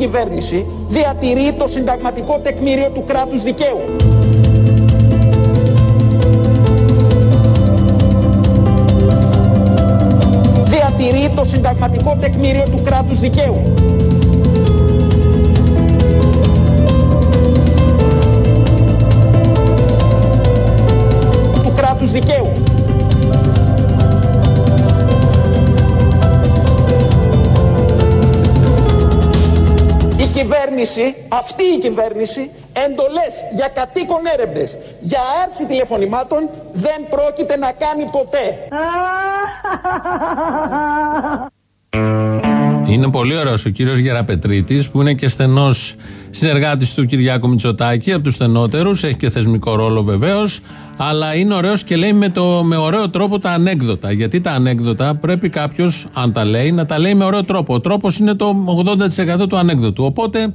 αυτή την κυβέρνηση διατηρεί το συνταγματικό τεκμήριο του κράτους δικαίου. Διατηρεί το συνταγματικό τεκμήριο του κράτους δικαίου. Κυβέρνηση, αυτή η κυβέρνηση, εντολές για κατοίκον έρευνες, για άρση τηλεφωνημάτων δεν πρόκειται να κάνει ποτέ. Είναι πολύ ωραίος ο κύριος Γεραπετρίτης, που είναι και στενός συνεργάτης του Κυριάκου Μητσοτάκη, από τους στενότερους, έχει και θεσμικό ρόλο βεβαίως, αλλά είναι ωραίος και λέει με, το, με ωραίο τρόπο τα ανέκδοτα. Γιατί τα ανέκδοτα πρέπει κάποιος, αν τα λέει, να τα λέει με ωραίο τρόπο. Ο τρόπος είναι το 80% του ανέκδοτου. Οπότε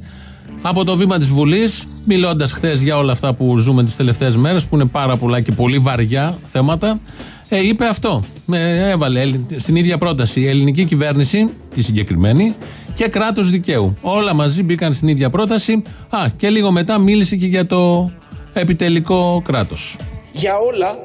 από το βήμα της Βουλής, μιλώντας χθες για όλα αυτά που ζούμε τις τελευταίες μέρες, που είναι πάρα πολλά και πολύ βαριά θέματα, ε, είπε αυτό. Ε, έβαλε ελλην- στην ίδια πρόταση η ελληνική κυβέρνηση, τη συγκεκριμένη, και κράτος δικαίου. Όλα μαζί μπήκαν στην ίδια πρόταση. Α, και λίγο μετά μίλησε και για το επιτελικό κράτος. Για όλα,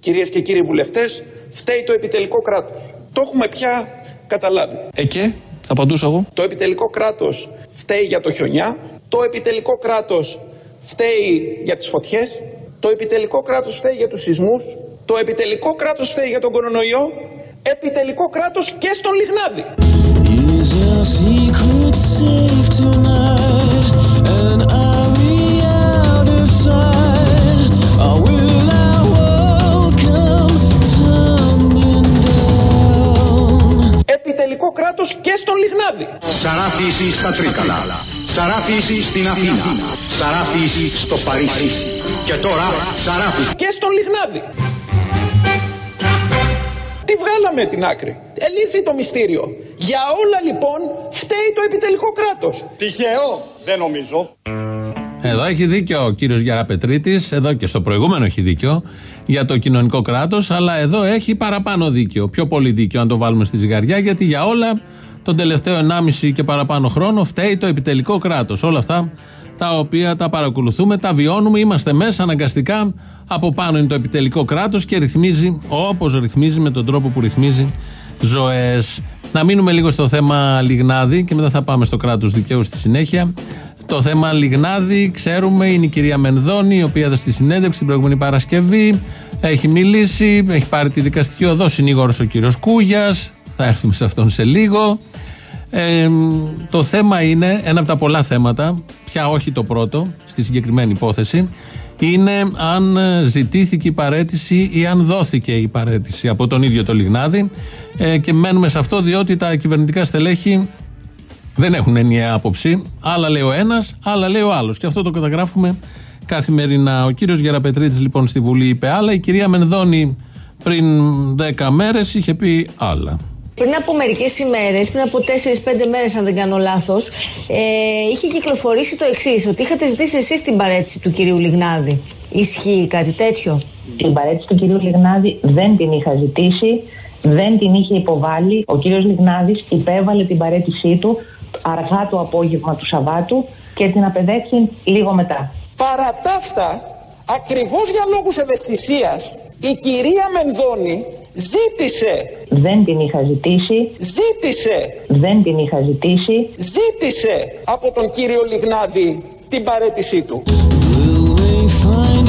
κυρίες και κύριοι βουλευτές, φταίει το επιτελικό κράτος. Το έχουμε πια καταλάβει. Ε και, θα απαντούσα εγώ. Το επιτελικό κράτος φταίει για το χιονιά, το επιτελικό κράτος φταίει για τις φωτιές, το επιτελικό κράτος φταίει για τους σεισμούς, το επιτελικό κράτος φταίει για τον κορονοϊό, επιτελικό κράτος και στον Λιγνάδη. Is our secret safe tonight? And are we out of sight? Or will our world come tumbling down? Επιτελικό κράτος και στον Λιγνάδη. Σαράφηση στα Τρίκαλα. Σαράφηση στην Αθήνα. Σαράφηση στο Παρίσι. Και τώρα σαράφηση. και στον Λιγνάδη. Τι βγάλαμε την άκρη. Ελήφθη το μυστήριο. Για όλα λοιπόν φταίει το επιτελικό κράτος. Τυχαίο, δεν νομίζω. Εδώ έχει δίκιο ο κύριος Γεραπετρίτης, εδώ και στο προηγούμενο έχει δίκιο για το κοινωνικό κράτος, αλλά εδώ έχει παραπάνω δίκιο. Πιο πολύ δίκιο, αν το βάλουμε στη ζυγαριά, γιατί για όλα τον τελευταίο 1,5 και παραπάνω χρόνο φταίει το επιτελικό κράτος. Όλα αυτά τα οποία τα παρακολουθούμε, τα βιώνουμε, είμαστε μέσα αναγκαστικά. Από πάνω είναι το επιτελικό κράτος και ρυθμίζει όπως ρυθμίζει με τον τρόπο που ρυθμίζει ζωές. Να μείνουμε λίγο στο θέμα Λιγνάδη και μετά θα πάμε στο κράτος δικαίου στη συνέχεια. Το θέμα Λιγνάδη, ξέρουμε, είναι η κυρία Μενδώνη, η οποία έδωσε τη συνέντευξη την προηγούμενη Παρασκευή. Έχει μιλήσει, έχει πάρει τη δικαστική οδό. Συνήγορος ο κύριος Κούγιας. Θα έρθουμε σε αυτόν σε λίγο. Ε, το θέμα είναι, ένα από τα πολλά θέματα, πια όχι το πρώτο, στη συγκεκριμένη υπόθεση, είναι αν ε, ζητήθηκε η παρέτηση ή αν δόθηκε η παρέτηση από τον ίδιο το Λιγνάδη. Ε, και μένουμε σε αυτό διότι τα κυβερνητικά στελέχη δεν έχουν ενιαία άποψη. Άλλα λέει ο ένας, άλλα λέει ο άλλος. Και αυτό το καταγράφουμε καθημερινά. Ο κύριος Γεραπετρίτης λοιπόν στη Βουλή είπε άλλα. Η κυρία Μενδώνη πριν 10 μέρες είχε πει άλλα. Πριν από μερικές ημέρες, πριν από 4-5 μέρες, αν δεν κάνω λάθος, ε, είχε κυκλοφορήσει το εξής: Ότι είχατε ζητήσει εσείς την παρέτηση του κυρίου Λιγνάδη. Ισχύει κάτι τέτοιο; Την παρέτηση του κυρίου Λιγνάδη δεν την είχα ζητήσει, δεν την είχε υποβάλει. Ο κύριος Λιγνάδης υπέβαλε την παρέτησή του αργά το απόγευμα του Σαββάτου και την απεδέχθη λίγο μετά. Παρά τα αυτά, ακριβώς για λόγους ευαισθησίας, η κυρία Μενδώνη ζήτησε, Δεν την είχα ζητήσει, ζήτησε, δεν την είχα ζητήσει, ζήτησε από τον κύριο Λιγνάδη την παρέτησή του. Will we find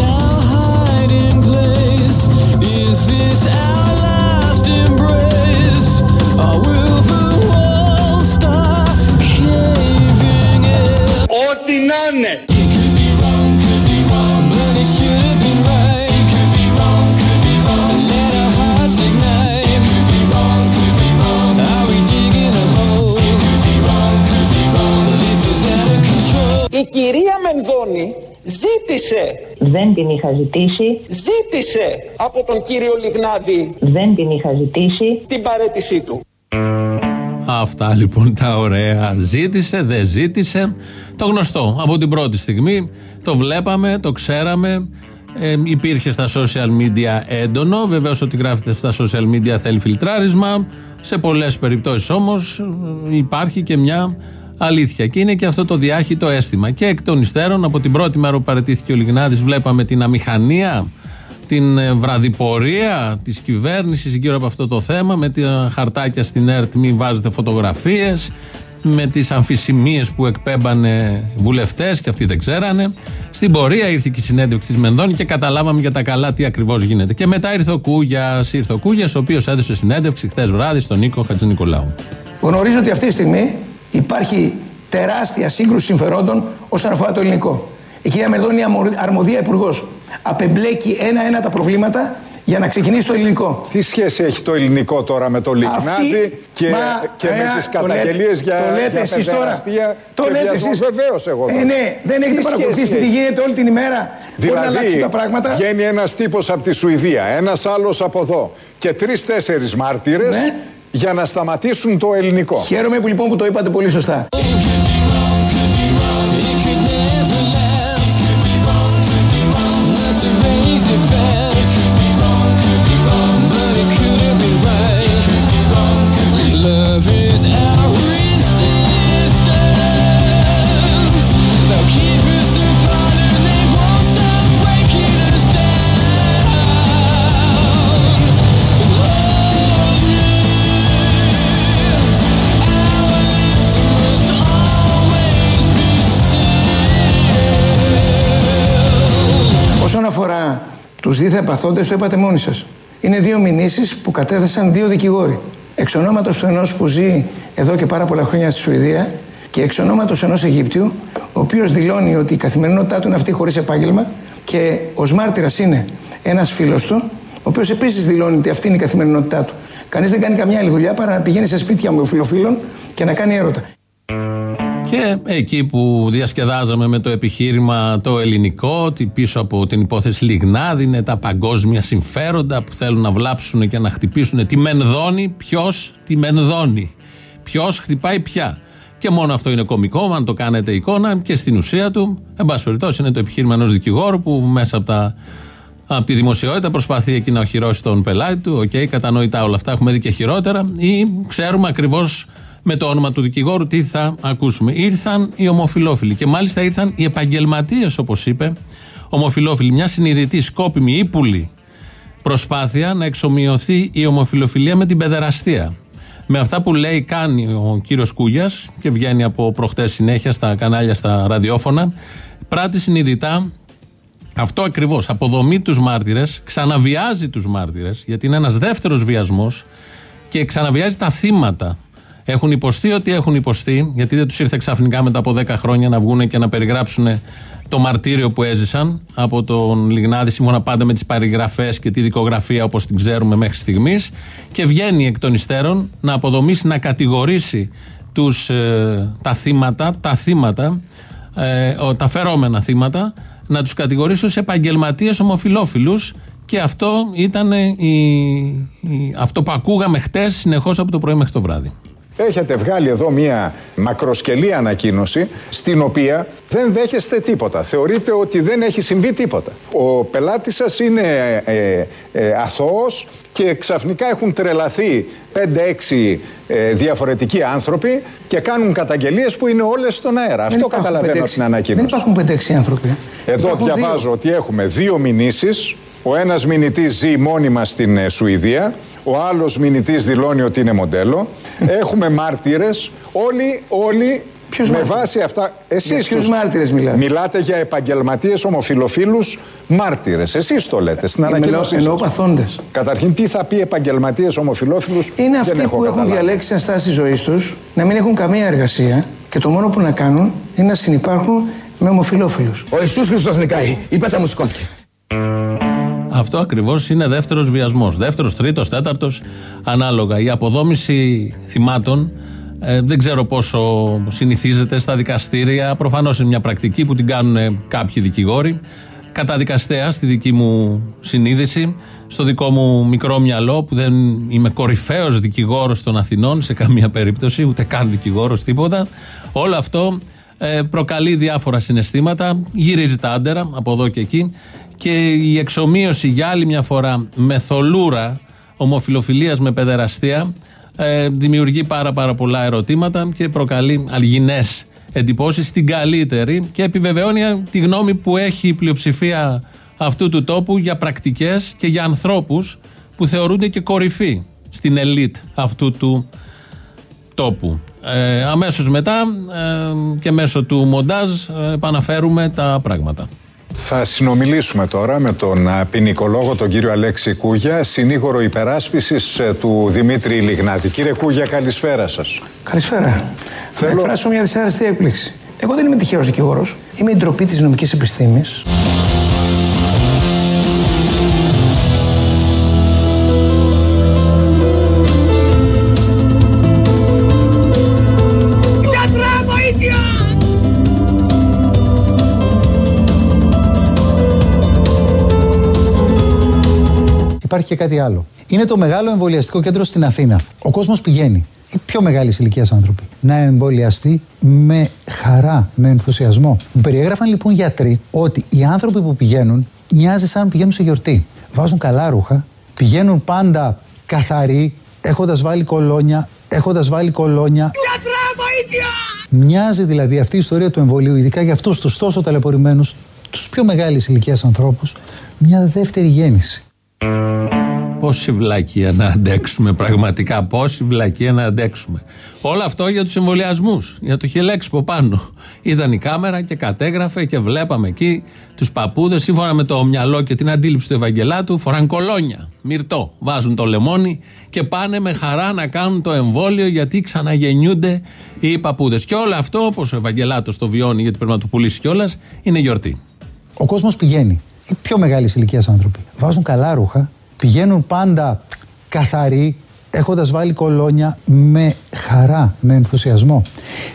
Η κυρία Μενδώνη ζήτησε, δεν την είχα ζητήσει, ζήτησε από τον κύριο Λιγνάδη δεν την είχα ζητήσει, την παρέτησή του. Αυτά λοιπόν τα ωραία. Ζήτησε, δεν ζήτησε. Το γνωστό από την πρώτη στιγμή. Το βλέπαμε, το ξέραμε. Ε, υπήρχε στα social media έντονο. Βεβαίως ότι γράφεται στα social media θέλει φιλτράρισμα. Σε πολλές περιπτώσεις όμως υπάρχει και μια αλήθεια. Και είναι και αυτό το διάχυτο αίσθημα. Και εκ των υστέρων, από την πρώτη μέρα που παρετήθηκε ο Λιγνάδης, βλέπαμε την αμηχανία, την ε, βραδιπορία της κυβέρνησης γύρω από αυτό το θέμα, με τα χαρτάκια στην ΕΡΤ, μην βάζετε φωτογραφίες, με τις αμφισημίες που εκπέμπανε βουλευτές και αυτοί δεν ξέρανε. Στην πορεία ήρθε και η συνέντευξη της Μενδώνη και καταλάβαμε για τα καλά τι ακριβώς γίνεται. Και μετά ήρθε ο Κούγιας, ήρθε ο Κούγιας, ο οποίος έδωσε συνέντευξη χθες βράδυ στον Νίκο Χατζηνικολάου. Γνωρίζω ότι αυτή τη στιγμή υπάρχει τεράστια σύγκρουση συμφερόντων όσον αφορά το ελληνικό. Η κυρία Μερδόνη είναι αρμοδία υπουργός. Απεμπλέκει ένα-ένα τα προβλήματα για να ξεκινήσει το ελληνικό. Τι σχέση έχει το ελληνικό τώρα με το Λιγνάδη Αυτή- και, Μα, και με ωραία, τις το λέτε- καταγγελίες για, το λέτε για εσείς τώρα. παιδεραστία Το και λέτε βιασμό. εσείς. Βεβαίως εγώ. Ε, ναι, δεν έχετε Τι παρακολουθήσει σχέση τι έχει; γίνεται όλη την ημέρα. Μπορεί να αλλάξουν Δηλαδή, τα πράγματα. βγαίνει ένας τύπος από τη Σουηδία, ένας άλλος από εδώ και τρεις-τέσσερις μάρτυρες Ναι. Για να σταματήσουν το ελληνικό. Χαίρομαι που λοιπόν που το είπατε πολύ σωστά. Τους δίθεν παθώντε, το είπατε μόνοι σας. Είναι δύο μηνύσεις που κατέθεσαν δύο δικηγόροι. Εξ ονόματος του ενός που ζει εδώ και πάρα πολλά χρόνια στη Σουηδία και εξ ονόματος ενός Αιγύπτιου, ο οποίος δηλώνει ότι η καθημερινότητά του είναι αυτή χωρίς επάγγελμα και ως μάρτυρας είναι ένας φίλος του, ο οποίος επίσης δηλώνει ότι αυτή είναι η καθημερινότητά του. Κανείς δεν κάνει καμιά άλλη δουλειά παρά να πηγαίνει σε σπίτια μου φιλοφίλων και να κάνει έρωτα. Και εκεί που διασκεδάζαμε με το επιχείρημα το ελληνικό, ότι πίσω από την υπόθεση Λιγνάδη είναι τα παγκόσμια συμφέροντα που θέλουν να βλάψουν και να χτυπήσουν τη Μενδόνη. Ποιος τη Μενδόνη. Ποιος χτυπάει πια; Και μόνο αυτό είναι κωμικό, αν το κάνετε εικόνα και στην ουσία του, εν πάση περιπτώσει, είναι το επιχείρημα ενός δικηγόρου που μέσα από, τα, από τη δημοσιότητα προσπαθεί εκεί να οχυρώσει τον πελάτη του. Οκ, κατανοητά όλα αυτά, έχουμε δει και χειρότερα, ή ξέρουμε ακριβώς με το όνομα του δικηγόρου τι θα ακούσουμε. Ήρθαν οι ομοφυλόφιλοι και μάλιστα ήρθαν οι επαγγελματίες, όπως είπε, ομοφυλόφιλοι. Μια συνειδητή, σκόπιμη, ύπουλη προσπάθεια να εξομοιωθεί η ομοφυλοφιλία με την παιδεραστία. Με αυτά που λέει, κάνει ο κύριος Κούγιας και βγαίνει από προχτές συνέχεια στα κανάλια, στα ραδιόφωνα, πράττει συνειδητά αυτό ακριβώς. Αποδομεί τους μάρτυρες, ξαναβιάζει τους μάρτυρες, γιατί είναι ένας δεύτερος βιασμός και ξαναβιάζει τα θύματα. Έχουν υποστεί ότι έχουν υποστεί, γιατί δεν τους ήρθε ξαφνικά μετά από 10 χρόνια να βγουν και να περιγράψουν το μαρτύριο που έζησαν από τον Λιγνάδη, σύμφωνα πάντα με τις παρηγραφέ και τη δικογραφία όπως την ξέρουμε μέχρι στιγμής. Και βγαίνει εκ των υστέρων να αποδομήσει, να κατηγορήσει τους, ε, τα θύματα, τα θύματα, ε, ο- τα φερόμενα θύματα, να τους κατηγορήσει ως επαγγελματίες ομοφιλόφιλους και αυτό ήταν η, η- αυτό που ακούγαμε χτες συνεχώς από το πρωί μέχρι το βράδυ. Έχετε βγάλει εδώ μία μακροσκελή ανακοίνωση στην οποία δεν δέχεστε τίποτα. Θεωρείτε ότι δεν έχει συμβεί τίποτα. Ο πελάτης σας είναι ε, ε, αθώος και ξαφνικά έχουν τρελαθεί 5-6 ε, διαφορετικοί άνθρωποι και κάνουν καταγγελίες που είναι όλες στον αέρα. Δεν Αυτό υπάρχουν καταλαβαίνω από 5-6 την ανακοίνωση. Δεν υπάρχουν 5-6 άνθρωποι. Εδώ Υπάρχουν διαβάζω δύο. ότι έχουμε δύο μηνύσεις. Ο ένας μηνυτής ζει μόνιμα στην ε, Σουηδία. Ο άλλος μηνυτής δηλώνει ότι είναι μοντέλο. έχουμε μάρτυρες. Όλοι, όλοι Ποιους με μάρτυρες; βάση αυτά. Εσείς Για ποιους τους- μάρτυρες μιλάτε; Μιλάτε για επαγγελματίες ομοφιλοφίλους μάρτυρες. Εσείς το λέτε στην Εννοώ, ανακοίνωσή εννοώ σας. παθώντες. Καταρχήν, τι θα πει επαγγελματίες ομοφιλόφιλους Είναι δεν αυτοί έχω που έχουν καταλάβει. διαλέξει σαν στάση ζωή τους να μην έχουν καμία εργασία και το μόνο που να κάνουν είναι να συνεπάρχουν με ομοφυλόφιλου. Ο Ιησούς Χριστός νικάει. Η πέτσα μου σηκώθηκε. Αυτό ακριβώς είναι δεύτερος βιασμός. Δεύτερος, τρίτος, τέταρτος, ανάλογα. Η αποδόμηση θυμάτων ε, δεν ξέρω πόσο συνηθίζεται στα δικαστήρια. Προφανώς είναι μια πρακτική που την κάνουν κάποιοι δικηγόροι. Καταδικαστέα στη δική μου συνείδηση, στο δικό μου μικρό μυαλό, που δεν είμαι κορυφαίος δικηγόρος των Αθηνών σε καμία περίπτωση, ούτε καν δικηγόρος τίποτα. Όλο αυτό ε, προκαλεί διάφορα συναισθήματα, γυρίζει τα άντερα από εδώ και εκεί και η εξομοίωση για άλλη μια φορά με θολούρα ομοφιλοφιλίας με παιδεραστία ε, δημιουργεί πάρα, πάρα πολλά ερωτήματα και προκαλεί αλγινές εντυπώσεις στην καλύτερη και επιβεβαιώνει τη γνώμη που έχει η πλειοψηφία αυτού του τόπου για πρακτικές και για ανθρώπους που θεωρούνται και κορυφή στην ελίτ αυτού του τόπου. Ε, αμέσως μετά ε, και μέσω του μοντάζ ε, επαναφέρουμε τα πράγματα. Θα συνομιλήσουμε τώρα με τον α, ποινικολόγο τον κύριο Αλέξη Κούγια, συνήγορο υπεράσπισης ε, του Δημήτρη Λιγνάτη. Κύριε Κούγια, καλησπέρα σας. Καλησπέρα. Θέλω- Θα εκφράσω μια δυσάρεστη έκπληξη. Εγώ δεν είμαι τυχαίος δικηγόρος. Είμαι η ντροπή της νομικής επιστήμης. Υπάρχει και κάτι άλλο. Είναι το μεγάλο εμβολιαστικό κέντρο στην Αθήνα. Ο κόσμος πηγαίνει, οι πιο μεγάλη ηλικίας άνθρωποι, να εμβολιαστεί με χαρά, με ενθουσιασμό. Μου περιέγραφαν λοιπόν γιατροί ότι οι άνθρωποι που πηγαίνουν μοιάζει σαν να πηγαίνουν σε γιορτή. Βάζουν καλά ρούχα, πηγαίνουν πάντα καθαροί, έχοντας βάλει κολόνια, έχοντας βάλει κολόνια. Μοιάζει δηλαδή αυτή η ιστορία του εμβολίου, ειδικά για αυτούς τους τόσο ταλαιπωρημένους, τους πιο μεγάλης ηλικίας ανθρώπους, μια δεύτερη γέννηση. Πόση βλακεία να αντέξουμε, πραγματικά. Πόση βλακεία να αντέξουμε. Όλο αυτό για τους εμβολιασμούς, για το χιλέξπο πάνω. Ήταν η κάμερα και κατέγραφε και βλέπαμε εκεί τους παππούδες, σύμφωνα με το μυαλό και την αντίληψη του Ευαγγελάτου, φοράν κολόνια. Μυρτό. Βάζουν το λεμόνι και πάνε με χαρά να κάνουν το εμβόλιο γιατί ξαναγεννιούνται οι παππούδες. Και όλο αυτό, όπως ο Ευαγγελάτος το βιώνει, γιατί πρέπει να το πουλήσει κιόλας, είναι γιορτή. Ο κόσμος πηγαίνει. Οι πιο μεγάλη ηλικία άνθρωποι βάζουν καλά ρούχα, πηγαίνουν πάντα καθαροί, έχοντας βάλει κολόνια με χαρά, με ενθουσιασμό.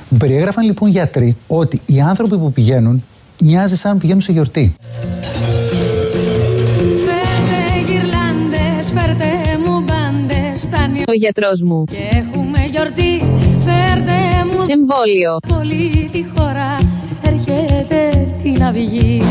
Μου περιέγραφαν λοιπόν γιατροί ότι οι άνθρωποι που πηγαίνουν μοιάζει σαν να πηγαίνουν σε γιορτή. Φέρτε γυρλάντες, φέρτε μου μπάντες Φτάνει Ο γιατρός μου. και έχουμε γιορτή Φέρτε μου Εμβόλιο. πολύ τη χώρα Έρχεται την αυγή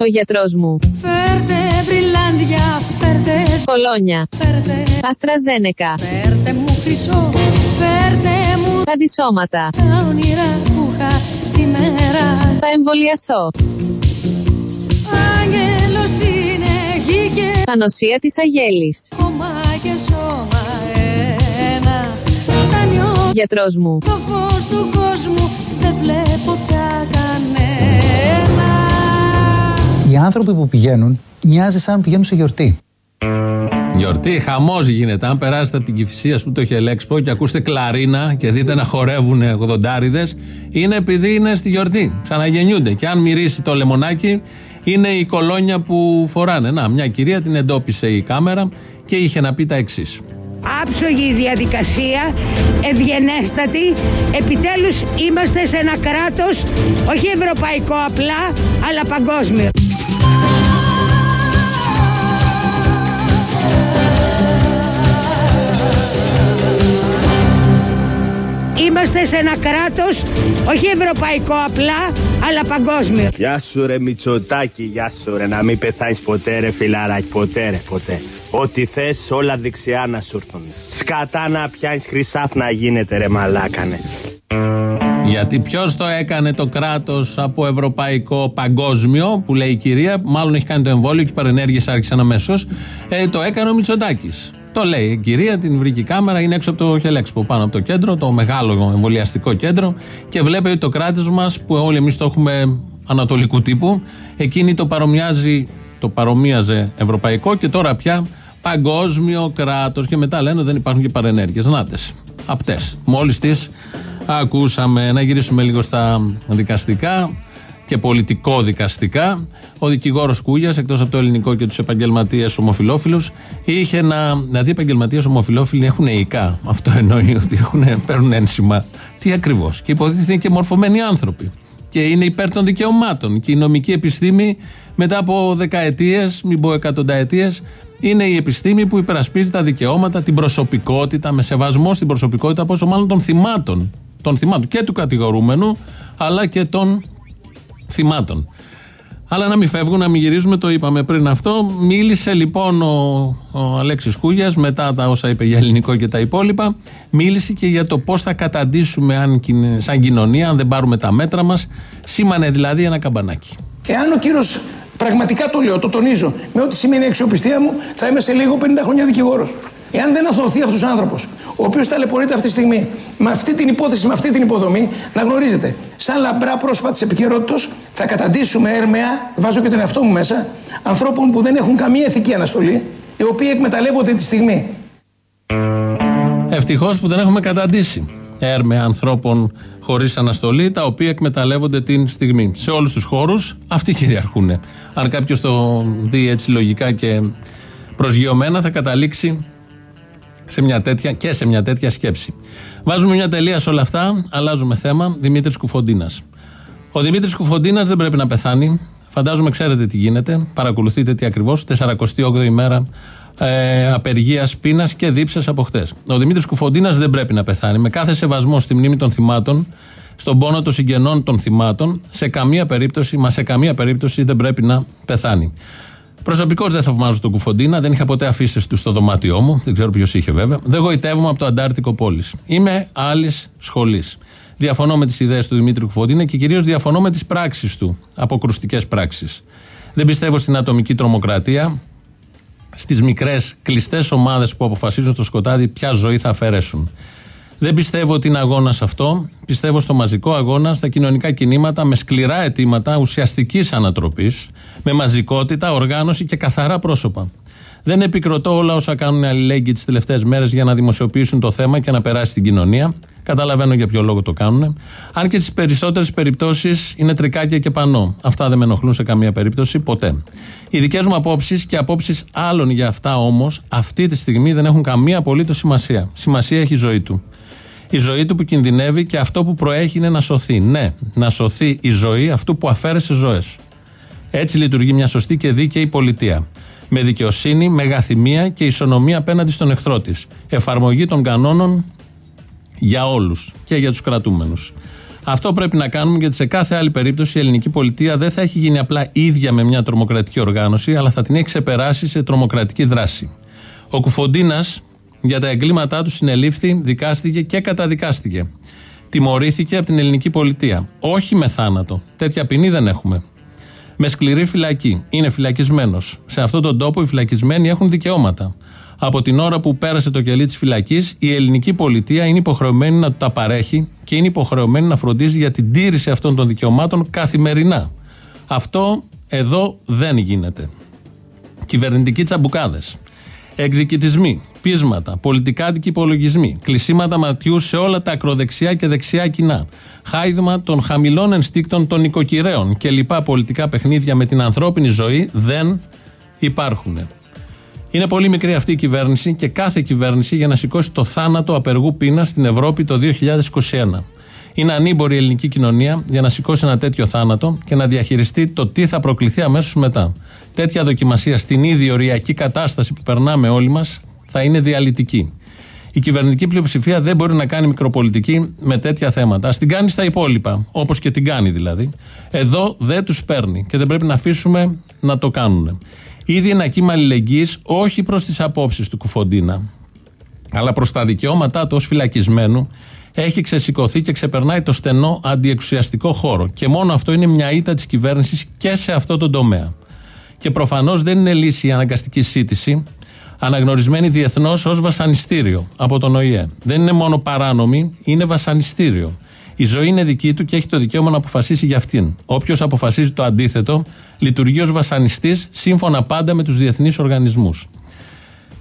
Ο γιατρός μου. Φέρτε μπριλάντια, φέρτε Κολόνια. Φέρτε, Αστραζένεκα. φέρτε μου χρυσό Φέρτε μου Αντισώματα. τα όνειρα που είχα σήμερα Θα εμβολιαστώ. Άγγελος είναι γη και Ανοσία της Αγέλης. κόμμα και σώμα ένα Τα νιώθω Γιατρός μου. Το φως του κόσμου δεν βλέπω Οι άνθρωποι που πηγαίνουν μοιάζει σαν να πηγαίνουν σε γιορτή. Γιορτή, χαμό γίνεται. Αν περάσετε από την κυφυσία που το έχει Ελέξπο και ακούσετε κλαρίνα και δείτε να χορεύουν ογδοντάριδε, είναι επειδή είναι στη γιορτή. Ξαναγεννιούνται. Και αν μυρίσει το λεμονάκι, είναι η κολόνια που φοράνε. Να, μια κυρία την εντόπισε η κάμερα και είχε να πει τα εξής. άψογη διαδικασία, ευγενέστατη. Επιτέλους είμαστε σε ένα κράτος, όχι ευρωπαϊκό απλά, αλλά παγκόσμιο. Είμαστε σε ένα κράτος, όχι ευρωπαϊκό απλά, αλλά παγκόσμιο. Γεια σου ρε Μητσοτάκη, γεια σου ρε Να μην πεθάνεις ποτέ ρε φιλαράκι, ποτέ ρε ποτέ Ό,τι θες όλα δεξιά να σου έρθουν Σκατά να πιάνεις χρυσάφ να γίνεται ρε μαλάκανε Γιατί ποιος το έκανε το κράτος από ευρωπαϊκό παγκόσμιο, που λέει η κυρία, μάλλον έχει κάνει το εμβόλιο και οι παρενέργειες άρχισαν αμέσως. Ε, το έκανε ο Μητσοτάκης. Το λέει η κυρία, την βρήκε η κάμερα, είναι έξω από το Χελέξπο, πάνω από το κέντρο, το μεγάλο εμβολιαστικό κέντρο και βλέπει ότι το κράτος μας, που όλοι εμείς το έχουμε ανατολικού τύπου, εκείνη το παρομοιάζει, το παρομοίαζε ευρωπαϊκό και τώρα πια παγκόσμιο κράτος. Και μετά λένε ότι δεν υπάρχουν και παρενέργειες. Νάτε. Απτέ. Μόλις τις ακούσαμε. Να γυρίσουμε λίγο στα δικαστικά και πολιτικό-δικαστικά. Ο δικηγόρος Κούγιας, εκτός από το ελληνικό και τους επαγγελματίες ομοφυλόφιλου, είχε να. Δηλαδή, οι επαγγελματίες ομοφυλόφιλοι έχουν ειικά. Αυτό εννοεί ότι έχουν, παίρνουν ένσημα. Τι ακριβώς; Και υποτίθεται είναι και μορφωμένοι άνθρωποι. Και είναι υπέρ των δικαιωμάτων. Και η νομική επιστήμη, μετά από δεκαετίες, μην πω εκατονταετίες, είναι η επιστήμη που υπερασπίζει τα δικαιώματα, την προσωπικότητα, με σεβασμό στην προσωπικότητα, πόσο μάλλον των θυμάτων. Των θυμάτων και του κατηγορούμενου, αλλά και των θυμάτων. Αλλά να μην φεύγουν, να μην γυρίζουμε, το είπαμε πριν αυτό. Μίλησε λοιπόν ο, ο Αλέξης Κούγιας, μετά τα όσα είπε για ελληνικό και τα υπόλοιπα, μίλησε και για το πώς θα καταντήσουμε αν, κιν- σαν κοινωνία, αν δεν πάρουμε τα μέτρα μας. Σήμανε δηλαδή ένα καμπανάκι. Εάν ο κύριος, πραγματικά το λέω, το τονίζω, με ό,τι σημαίνει η αξιοπιστία μου, θα είμαι σε λίγο 50 χρόνια δικηγόρος. Εάν δεν αθωωωθεί αυτός ο άνθρωπος, ο οποίος ταλαιπωρείται αυτή τη στιγμή, με αυτή την υπόθεση, με αυτή την υποδομή, να γνωρίζετε, σαν λαμπρά πρόσωπα της επικαιρότητα, θα καταντήσουμε έρμεα, βάζω και τον εαυτό μου μέσα, ανθρώπων που δεν έχουν καμία ηθική αναστολή, οι οποίοι εκμεταλλεύονται τη στιγμή. Ευτυχώς που δεν έχουμε καταντήσει έρμε ανθρώπων χωρίς αναστολή, τα οποία εκμεταλλεύονται την στιγμή. Σε όλους τους χώρους αυτοί κυριαρχούν. Αν κάποιος το δει έτσι λογικά και προσγειωμένα, θα καταλήξει σε μια τέτοια, και σε μια τέτοια σκέψη. Βάζουμε μια τελεία σε όλα αυτά, αλλάζουμε θέμα. Δημήτρης Κουφοντίνας. Ο Δημήτρης Κουφοντίνας δεν πρέπει να πεθάνει. Φαντάζομαι ξέρετε τι γίνεται. Παρακολουθείτε τι ακριβώς. 48η ημέρα ε, απεργίας πείνας και δίψα από χτες. Ο Δημήτρης Κουφοντίνας δεν πρέπει να πεθάνει. Με κάθε σεβασμό στη μνήμη των θυμάτων, στον πόνο των συγγενών των θυμάτων, σε καμία περίπτωση, μα σε καμία περίπτωση δεν πρέπει να πεθάνει. Προσωπικώς δεν θαυμάζω τον Κουφοντίνα, δεν είχα ποτέ αφήσει του στο δωμάτιό μου, δεν ξέρω ποιος είχε βέβαια. Δεν γοητεύομαι από το Αντάρτικο Πόλης. Είμαι άλλης σχολής. Διαφωνώ με τις ιδέες του Δημήτρη Κουφοντίνα και κυρίως διαφωνώ με τις πράξεις του, αποκρουστικές πράξεις. Δεν πιστεύω στην ατομική τρομοκρατία, στις μικρές κλειστές ομάδες που αποφασίζουν στο σκοτάδι ποια ζωή θα αφαιρέσουν. Δεν πιστεύω ότι είναι αγώνας αυτό. Πιστεύω στο μαζικό αγώνα, στα κοινωνικά κινήματα, με σκληρά αιτήματα ουσιαστικής ανατροπής, με μαζικότητα, οργάνωση και καθαρά πρόσωπα. Δεν επικροτώ όλα όσα κάνουν οι αλληλέγγυοι τις τελευταίες μέρες για να δημοσιοποιήσουν το θέμα και να περάσει στην κοινωνία. Καταλαβαίνω για ποιο λόγο το κάνουν. Αν και στις περισσότερες περιπτώσεις είναι τρικάκια και πανό. Αυτά δεν με ενοχλούν σε καμία περίπτωση ποτέ. Οι δικές μου απόψεις και απόψεις άλλων για αυτά όμως αυτή τη στιγμή δεν έχουν καμία απολύτως σημασία. Σημασία έχει η ζωή του. Η ζωή του που κινδυνεύει και αυτό που προέχει είναι να σωθεί. Ναι, να σωθεί η ζωή αυτού που αφαίρεσε ζωές. Έτσι λειτουργεί μια σωστή και δίκαιη πολιτεία. Με δικαιοσύνη, μεγαθυμία και ισονομία απέναντι στον εχθρό της. Εφαρμογή των κανόνων για όλους και για τους κρατούμενους. Αυτό πρέπει να κάνουμε γιατί σε κάθε άλλη περίπτωση η ελληνική πολιτεία δεν θα έχει γίνει απλά ίδια με μια τρομοκρατική οργάνωση, αλλά θα την έχει ξεπεράσει σε τρομοκρατική δράση. Ο Κουφοντίνας για τα εγκλήματά τους συνελήφθη, δικάστηκε και καταδικάστηκε. Τιμωρήθηκε από την ελληνική πολιτεία. Όχι με θάνατο. Τέτοια ποινή δεν έχουμε. Με σκληρή φυλακή. Είναι φυλακισμένος. Σε αυτόν τον τόπο οι φυλακισμένοι έχουν δικαιώματα. Από την ώρα που πέρασε το κελί της φυλακής, η ελληνική πολιτεία είναι υποχρεωμένη να του τα παρέχει και είναι υποχρεωμένη να φροντίζει για την τήρηση αυτών των δικαιωμάτων καθημερινά. Αυτό εδώ δεν γίνεται. Κυβερνητικοί τσαμπουκάδες. Εκδικητισμοί, πείσματα, πολιτικά αντικυπολογισμοί, κλεισίματα ματιού σε όλα τα ακροδεξιά και δεξιά κοινά, χάιδμα των χαμηλών ενστίκτων των νοικοκυρέων και λοιπά πολιτικά παιχνίδια με την ανθρώπινη ζωή δεν υπάρχουν. Είναι πολύ μικρή αυτή η κυβέρνηση και κάθε κυβέρνηση για να σηκώσει το θάνατο απεργού πείνα στην Ευρώπη το 2021. Είναι ανήμπορη η ελληνική κοινωνία για να σηκώσει ένα τέτοιο θάνατο και να διαχειριστεί το τι θα προκληθεί αμέσως μετά. Τέτοια δοκιμασία στην ίδια οριακή κατάσταση που περνάμε όλοι μας θα είναι διαλυτική. Η κυβερνητική πλειοψηφία δεν μπορεί να κάνει μικροπολιτική με τέτοια θέματα. Α την κάνει στα υπόλοιπα, όπως και την κάνει δηλαδή. Εδώ δεν τους παίρνει και δεν πρέπει να αφήσουμε να το κάνουν. Ήδη ένα κύμα αλληλεγγύης όχι προς τις απόψεις του Κουφοντίνα, αλλά προς τα δικαιώματά του ως φυλακισμένου, έχει ξεσηκωθεί και ξεπερνάει το στενό αντιεξουσιαστικό χώρο. Και μόνο αυτό είναι μια ήττα της κυβέρνησης και σε αυτό το τομέα. Και προφανώς δεν είναι λύση η αναγκαστική σύντηση, αναγνωρισμένη διεθνώς ως βασανιστήριο από τον ΟΗΕ. Δεν είναι μόνο παράνομη, είναι βασανιστήριο. Η ζωή είναι δική του και έχει το δικαίωμα να αποφασίσει για αυτήν. Όποιος αποφασίζει το αντίθετο, λειτουργεί ως βασανιστής σύμφωνα πάντα με τους διεθνείς οργανισμούς.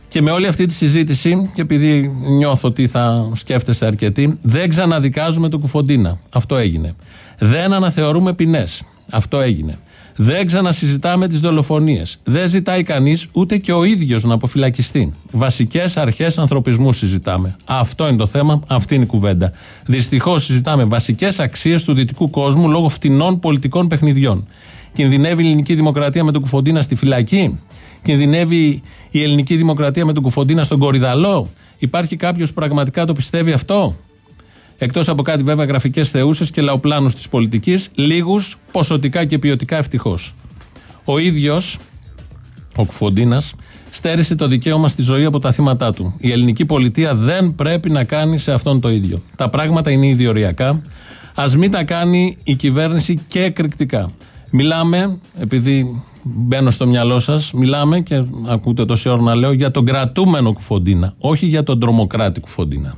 Και με όλη αυτή τη συζήτηση, και επειδή νιώθω ότι θα σκέφτεστε αρκετοί, δεν ξαναδικάζουμε τον Κουφοντίνα. Αυτό έγινε. Δεν αναθεωρούμε ποινές. Αυτό έγινε. Δεν ξανασυζητάμε τις δολοφονίες. Δεν ζητάει κανείς ούτε και ο ίδιος να αποφυλακιστεί. Βασικές αρχές ανθρωπισμού συζητάμε. Αυτό είναι το θέμα, αυτή είναι η κουβέντα. Δυστυχώς συζητάμε βασικές αξίες του δυτικού κόσμου λόγω φτηνών πολιτικών παιχνιδιών. Κινδυνεύει η ελληνική δημοκρατία με τον Κουφοντίνα στη φυλακή; Κινδυνεύει η ελληνική δημοκρατία με τον Κουφοντίνα στον Κορυδαλό; Υπάρχει κάποιος που πραγματικά το πιστεύει αυτό; Εκτός από κάτι βέβαια γραφικές θεούσες και λαοπλάνους της πολιτικής, λίγους ποσοτικά και ποιοτικά ευτυχώς. Ο ίδιος, ο Κουφοντίνας, στέρισε το δικαίωμα στη ζωή από τα θύματα του. Η ελληνική πολιτεία δεν πρέπει να κάνει σε αυτόν το ίδιο. Τα πράγματα είναι ιδιοριακά. Α μην τα κάνει η κυβέρνηση και εκρηκτικά. Μιλάμε, επειδή μπαίνω στο μυαλό σας, μιλάμε και ακούτε τόση ώρα να λέω για τον κρατούμενο Κουφοντίνα, όχι για τον τρομοκράτη Κουφοντίνα.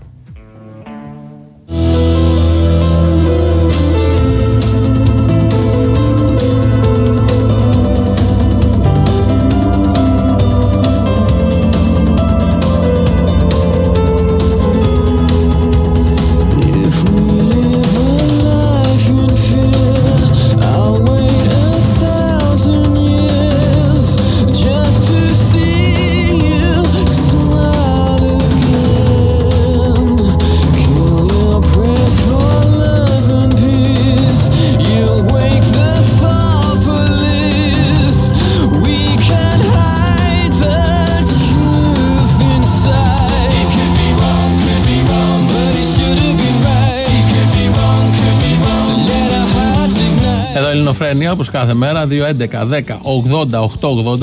Εδώ Ελληνοφρένια, όπως κάθε μέρα,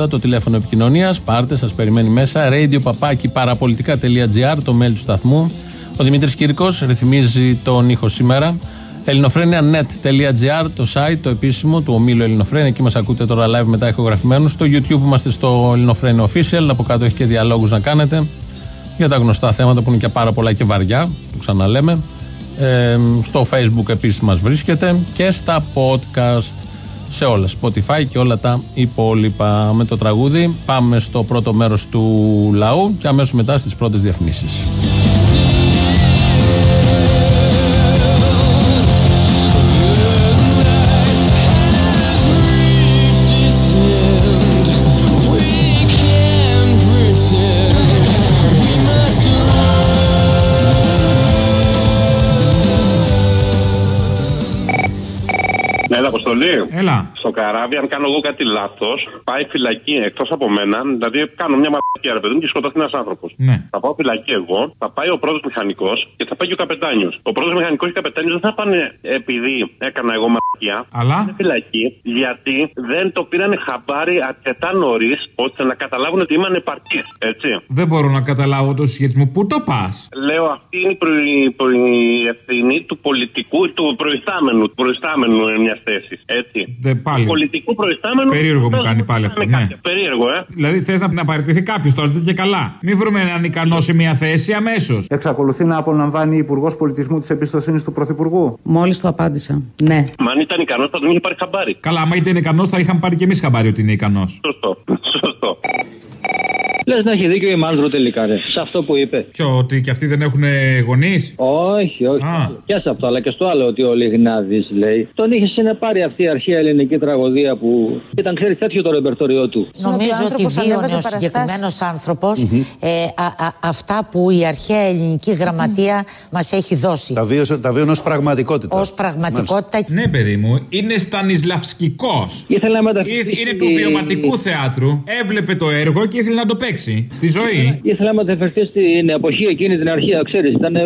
2.11.10.80.880 το τηλέφωνο επικοινωνίας. Πάρτε, σας περιμένει μέσα. Radio παπάκι παραπολιτικά.gr, το mail του σταθμού. Ο Δημήτρης Κύρκος ρυθμίζει τον ήχο σήμερα. ελληνοφρένια.net.gr, το site, το επίσημο του ομίλου Ελληνοφρένια. Εκεί μας ακούτε τώρα live μετά ηχογραφημένους. Στο YouTube είμαστε στο Ελληνοφρένια Official. Από κάτω έχει και διαλόγους να κάνετε για τα γνωστά θέματα που είναι και πάρα πολλά και βαριά. Το ξαναλέμε. Ε, στο facebook επίσης μας βρίσκεται και στα podcast σε όλα, Spotify και όλα τα υπόλοιπα. Με το τραγούδι πάμε στο πρώτο μέρος του λαού και αμέσως μετά στις πρώτες διαφημίσεις Αποστολή. Έλα. Στο καράβι, αν κάνω εγώ κάτι λάθος, πάει φυλακή εκτός από μένα. Δηλαδή, κάνω μια μαλακία, ρε παιδί μου, και σκοτώθει ένας άνθρωπος. Ναι. Θα πάω φυλακή εγώ, θα πάει ο πρώτο μηχανικός και θα πάει και ο καπετάνιος. Ο πρώτο μηχανικός και ο καπετάνιος δεν θα πάνε επειδή έκανα εγώ μαλακία. Αλλά; Είναι φυλακή γιατί δεν το πήραν χαμπάρι αρκετά νωρίς ώστε να καταλάβουν ότι είμαι ανεπαρκής. Έτσι. Δεν μπορώ να καταλάβω το συσχετισμό. Πού το πας; Λέω αυτή είναι η, προ- προ- η ευθύνη του πολιτικού, του προϊστάμενου, του προϊστάμενου μιας θέσης. Έτσι. Δεν πάλι. Του πολιτικού προϊστάμενου. Περίεργο μου κάνει πάλι αυτό, Είναι ναι. κάτι Περίεργο, ε. Δηλαδή θες να, να παραιτηθεί κάποιος τώρα, τέτοια καλά. Μην βρούμε έναν ικανό σε μια θέση αμέσως. Εξακολουθεί να απολαμβάνει Υπουργός Πολιτισμού της εμπιστοσύνης του Πρωθυπουργού. Μόλις το απάντησα. Ναι. Μα αν ήταν ικανός θα τον είχε πάρει χαμπάρι. Καλά, άμα ήταν ικανός, θα είχαμε πάρει και εμείς χαμπάρι ότι είναι ικανός. Σωστό. Σωστό. Λες να έχει δίκιο η Μάνδρου τελικά, ρε. Σε αυτό που είπε. Ποιο, ότι και αυτοί δεν έχουν γονείς; Όχι, όχι. Και σε αυτό, αλλά και στο άλλο ότι ο Λιγνάδης λέει. Τον είχε συνεπάρει αυτή η αρχαία ελληνική τραγωδία που ήταν, ξέρεις, τέτοιο το ρεπερτόριό του. Νομίζω ότι βίωνε ο συγκεκριμένος άνθρωπος ε, α- α- αυτά που η αρχαία ελληνική γραμματεία μας έχει δώσει. Τα βίωσε, τα βίωνε ως πραγματικότητα. Ω πραγματικότητα. Ναι, παιδί μου, είναι στανισλαυσκικό. Ήθελε να μεταφερθεί. Είναι του βιωματικού θεάτρου. Έβλεπε το έργο και ήθελε να το παίξει. Στη ζωή. Ήθελα να μεταφερθεί στην εποχή εκείνη την αρχαία, ξέρεις. Ήταν ε,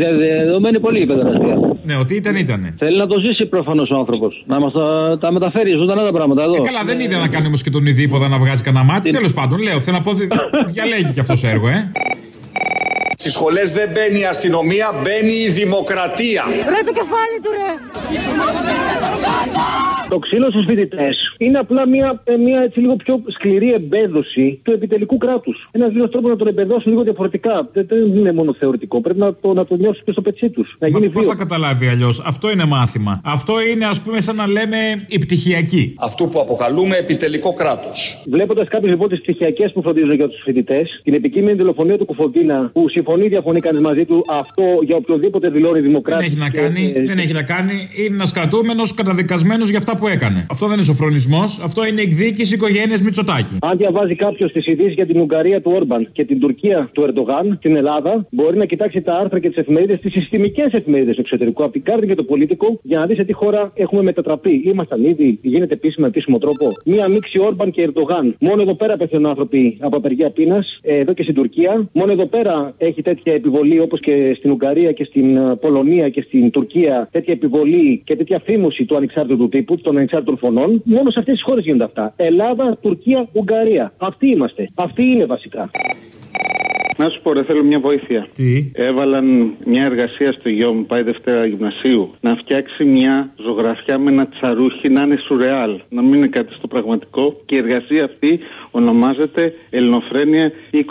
δε- δεδομένη πολύ η παιδεραστία. Ναι, ότι ήταν, ήταν. Θέλει να το ζήσει προφανώς ο άνθρωπος. Να μας τα, τα μεταφέρει ζωντανά τα πράγματα εδώ. Ε, καλά, δεν είδε να κάνει όμως και τον ειδήποδα να βγάζει κανένα μάτι. Τέλος πάντων, λέω, θέλω να πω. δι- Διαλέγει και αυτός έργο, ε. Στις σχολές δεν μπαίνει η αστυνομία, μπαίνει η δημοκρατία. Ρε το κεφάλι του ρε! Το ξύλο στους φοιτητές είναι απλά μια, ε, μια έτσι λίγο πιο σκληρή εμπέδωση του επιτελικού κράτους. Ένας λίγος τρόπος να τον εμπεδώσουν λίγο διαφορετικά. Δεν, δεν είναι μόνο θεωρητικό. Πρέπει να το, να το νιώσουν και στο πετσί τους. Να γίνει Πώς βίο. θα καταλάβει αλλιώς; Αυτό είναι μάθημα. Αυτό είναι, ας πούμε, σαν να λέμε η πτυχιακή. Αυτού που αποκαλούμε επιτελικό κράτος. Βλέποντας κάποιε λοιπόν τις ψυχιακέ που φροντίζουν για τους φοιτητές, την επικείμενη δολοφονία του Κουφοντίνα που συμφωνεί, διαφωνεί κανείς μαζί του, αυτό για οποιοδήποτε δηλώνει δημοκράτη. Δεν έχει να κάνει, δεν έχει να κάνει. Είναι ένας κρατούμενος καταδικασμένος για αυτά που έκανε. Αυτό δεν είναι σοφρονισμός, αυτό είναι εκδίκηση οικογένειας Μητσοτάκη. Αν διαβάζει κάποιος τις ειδήσεις για την Ουγγαρία του Όρμπαν και την Τουρκία του Ερντογάν, την Ελλάδα, μπορεί να κοιτάξει τα άρθρα και τις εφημερίδες, τις συστημικές εφημερίδες του εξωτερικού, από την Κάρτη και το Πολίτικο, για να δεις σε τι χώρα έχουμε μετατραπεί. Ήμασταν ήδη, γίνεται επίσημα με επίσημο τρόπο. Μία μίξη Όρμπαν και Ερντογάν. Μόνο εδώ πέρα πεθαίνουν άνθρωποι από απεργία πείνας, εδώ και στην Τουρκία. Μόνο εδώ πέρα έχει τέτοια επιβολή όπως και στην Ουγγαρία και στην ε, Πολωνία και στην Τουρκία, τέτοια επιβολή και τέτοια φήμωση του ανεξάρτητου τύπου, των ανεξάρτητων φωνών. Μόνο σε αυτές τις χώρες γίνονται αυτά. Ελλάδα, Τουρκία, Ουγγαρία. Αυτοί είμαστε. Αυτοί είναι βασικά. Να σου πω, ρε, θέλω μια βοήθεια. Τι; Έβαλαν μια εργασία στο γιο μου, πάει Δευτέρα Γυμνασίου, να φτιάξει μια ζωγραφιά με ένα τσαρούχι να είναι σουρεάλ. Να μην είναι κάτι στο πραγματικό. Και η εργασία αυτή ονομάζεται Ελληνοφρένεια 2021.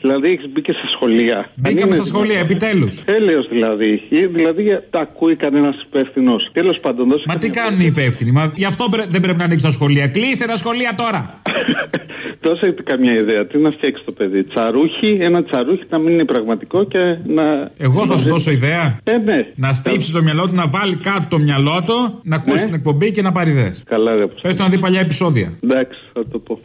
Δηλαδή έχεις μπει και στα σχολεία. Μπήκαμε στα σχολεία, επιτέλους. Τέλειος δηλαδή. Ή Δηλαδή τα ακούει κανένας υπεύθυνος. Τέλος πάντων, δώσε Μα τι καμιά κάνουν οι υπεύθυνοι, μα γι' αυτό πρέ- δεν πρέπει να ανοίξουν τα σχολεία. Κλείστε τα σχολεία τώρα. Δώσε καμιά ιδέα. Τι να φτιάξει το παιδί. Τσαρούχι, ένα τσαρούχι να μην είναι πραγματικό και να. Εγώ θα σου δώσω ιδέα. Ε, ναι. Να στύψει το μυαλό του, να βάλει κάτω το μυαλό του, να ακούσει Ναι. την εκπομπή και να πάρει ιδέες. Καλά, ρε. Πες του να δει παλιά επεισόδια. Εντάξει, θα το πω.